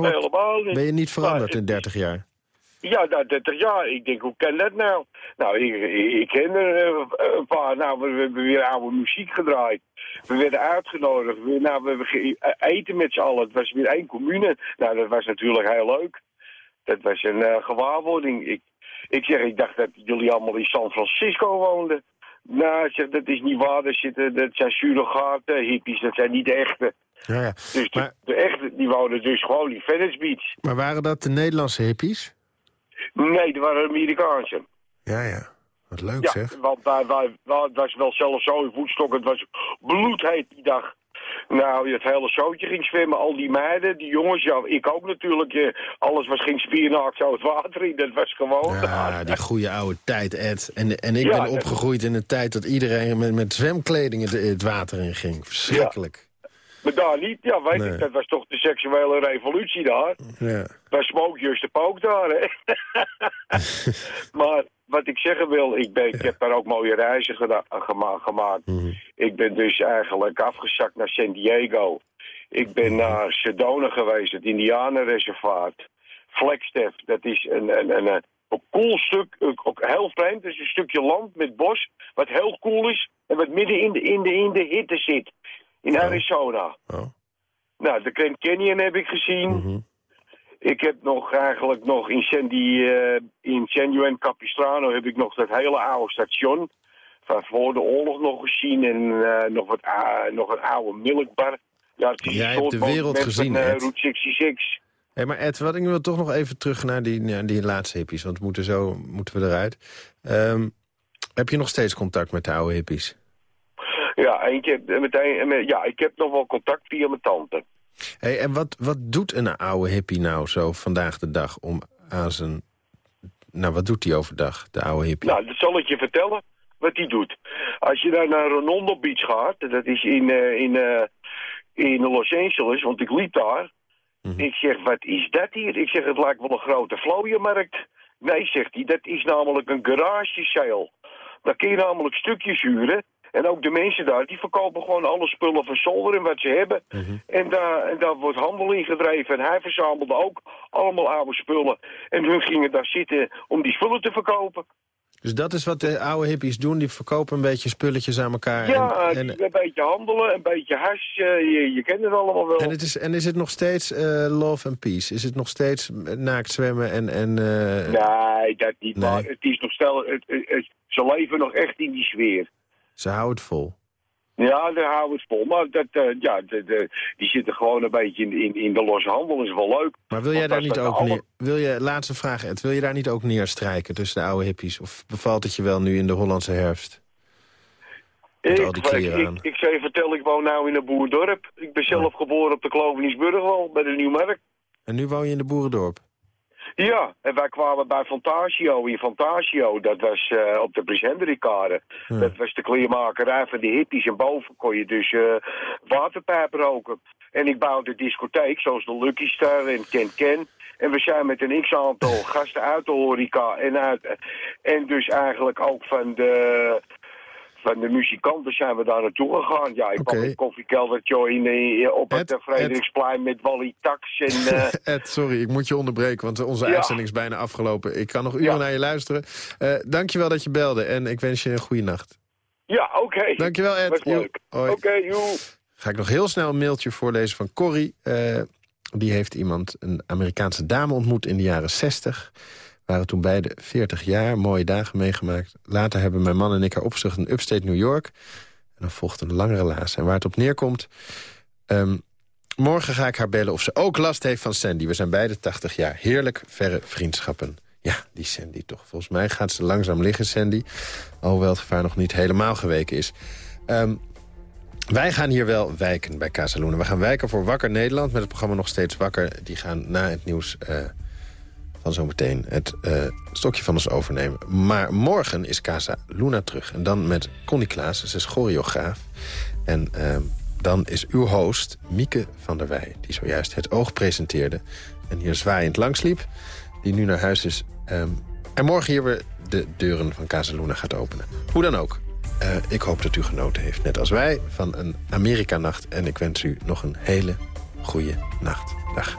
Maar hoe-
Helemaal niet.
ben je niet veranderd
Maar-
in 30 jaar?
Ja, nou, 30 jaar. Ik denk, hoe kan dat nou? Nou, ik, ik, ik ken er eh, een paar. Nou, we, we hebben weer oude muziek gedraaid. We werden uitgenodigd. We, nou, we hebben eten met z'n allen. Het was weer één commune. Nou, dat was natuurlijk heel leuk. Dat was een eh, gewaarwording. Ik, Ik zeg, ik dacht dat jullie allemaal in San Francisco woonden. Nou, zeg, dat is niet waar. Dat, zitten, dat zijn surrogaten, hippies, dat zijn niet de echte.
Ja, ja.
Dus de, de echte, die wonen dus gewoon in Venice Beach.
Maar waren dat de Nederlandse hippies?
Nee, dat waren Amerikaanse.
Ja, ja. Wat leuk
Ja,
zeg.
want daar, daar, daar- het was wel zelfs zo in Woodstock. Het was bloedheet die dag. Nou, het hele zootje ging zwemmen. Al die meiden, die jongens, ja, ik ook natuurlijk. eh, alles was geen spiernaakt zo het water in. Dat was gewoon...
Ja, die goede oude tijd, Ed. En, en ik
Ja,
ben opgegroeid in een tijd dat iedereen met, met zwemkleding het, het water in ging. Verschrikkelijk.
Maar daar niet, ja, weet
Nee.
ik, dat was toch de seksuele revolutie daar.
Ja.
Bij Smoke de Pook daar, hè. [laughs] maar wat ik zeggen wil, ik, ben, ik heb daar ook mooie reizen gema- gemaakt.
Mhm.
Ik ben dus eigenlijk afgezakt naar San Diego. Ik ben naar Sedona geweest, het Indianenreservaat. Flagstaff, dat is een, een, een, een, een cool stuk, ook ook heel vreemd. Het is een stukje land met bos, wat heel cool is... en wat midden in de, in de, in de hitte zit. In Arizona.
Oh.
Nou, de Grand Canyon heb ik gezien.
Mhm.
Ik heb nog eigenlijk nog in San, Di- eh, in San Juan Capistrano heb ik nog dat hele oude station van voor de oorlog nog gezien en eh, nog, wat, nog een oude milkbar. Ja, het is
Jij hebt de wereld
met
gezien,
een, eh. Route 66.
Hé, maar Ed, wat, ik wil toch nog even terug naar die, naar die laatste hippies. Want we moeten zo moeten we eruit. Ehm, heb je nog steeds contact met de oude hippies?
Ja, eentje, eh, meteen, eh, ja, ik heb nog wel contact via mijn tante.
Hey, en wat, wat doet een oude hippie nou zo vandaag de dag om aan zijn... Nou, wat doet hij overdag, de oude hippie?
Nou, dat zal ik je vertellen wat hij doet. Als je daar naar Redondo Beach gaat, dat is in, eh, in, in Los Angeles, want ik liep daar. Ik zeg, wat is dat hier? Ik zeg, het lijkt wel een grote vlooienmarkt. Nee, zegt hij, dat is namelijk een garage sale. Daar kun je namelijk stukjes huren. En ook de mensen daar, die verkopen gewoon alle spullen van zolder en wat ze hebben. En, daar, en daar wordt handel in gedreven. En hij verzamelde ook allemaal oude spullen. En hun gingen daar zitten om die spullen te verkopen.
Dus dat is wat de oude hippies doen. Die verkopen een beetje spulletjes aan elkaar.
Ja,
en, en,
een beetje handelen, een beetje hash, eh, je, je kent het allemaal wel.
en, het is, en is het nog steeds eh, love and peace? Is het nog steeds naakt zwemmen en... en eh,
Nee, dat niet.
Nee.
Maar het is nog stel, het, het- het- ze leven nog echt in die sfeer.
Ze houden het vol.
Ja, daar houden we het vol. Maar dat, eh, ja, de, de, die zitten gewoon een beetje in, in, in de losse handel. is wel leuk.
Maar wil jij daar niet
dat
ook
alle-
neer... Wil je, laatste vraag, Ed. Wil je daar niet ook neerstrijken tussen de oude hippies? Of bevalt het je wel nu in de Hollandse herfst? Met
Ik,
al die
ik, ik, ik zou je vertellen, ik woon nou in een boerdorp. Ik ben zelf geboren op de Klovenisburgwal, bij de Nieuwmarkt.
En nu woon je in de boerendorp?
Ja, en wij kwamen bij Fantasio in Fantasio. Dat was eh, op de Prince Hendrikade.
Ja.
Dat was de kleermakerij van de hippies. En boven kon je dus eh waterpijp roken. En ik bouwde de discotheek, zoals de Lucky Star en Ken Ken. En we zijn met een x-aantal [laughs] gasten uit de horeca. En, uit, en dus eigenlijk ook van de, van de muzikanten zijn we daar naartoe gegaan. Ja, ik
Oké.
kwam in het koffiekeldertje in, eh, op
Ed,
het eh, Frederiksplein met Wally Tax. En, eh, [laughs]
Ed, sorry, ik moet je onderbreken, want onze
Ja.
uitzending is bijna afgelopen. Ik kan nog uren
Ja.
naar je luisteren. Eh dankjewel dat je belde en ik wens je een goede nacht.
ja, oké.
Dankjewel, Ed.
Oké, joe.
Ga ik nog heel snel een mailtje voorlezen van Corrie. Die heeft iemand, een Amerikaanse dame ontmoet in de jaren 60. Waren toen beide 40 jaar, mooie dagen meegemaakt. Later hebben mijn man en ik haar opgezocht in upstate New York. En dan volgt een lange relatie. En waar het op neerkomt... ehm, morgen ga ik haar bellen of ze ook last heeft van Sandy. We zijn beide 80 jaar. Heerlijk verre vriendschappen. Ja, die Sandy toch. Volgens mij gaat ze langzaam liggen, Sandy. Alhoewel het gevaar nog niet helemaal geweken is. Ehm, wij gaan hier wel wijken bij Casaluna. We gaan wijken voor Wakker Nederland met het programma Nog Steeds Wakker. Die gaan na het nieuws eh, van zometeen het eh, stokje van ons overnemen. Maar morgen is Casa Luna terug. En dan met Connie Klaas, ze is choreograaf. En eh, dan is uw host Mieke van der Wij... die zojuist het oog presenteerde en hier zwaaiend langsliep... die nu naar huis is. ehm, en morgen hier weer de deuren van Casa Luna gaat openen. Hoe dan ook. Eh, ik hoop dat u genoten heeft, net als wij, van een Amerika-nacht. En ik wens u nog een hele goede nacht. Dag.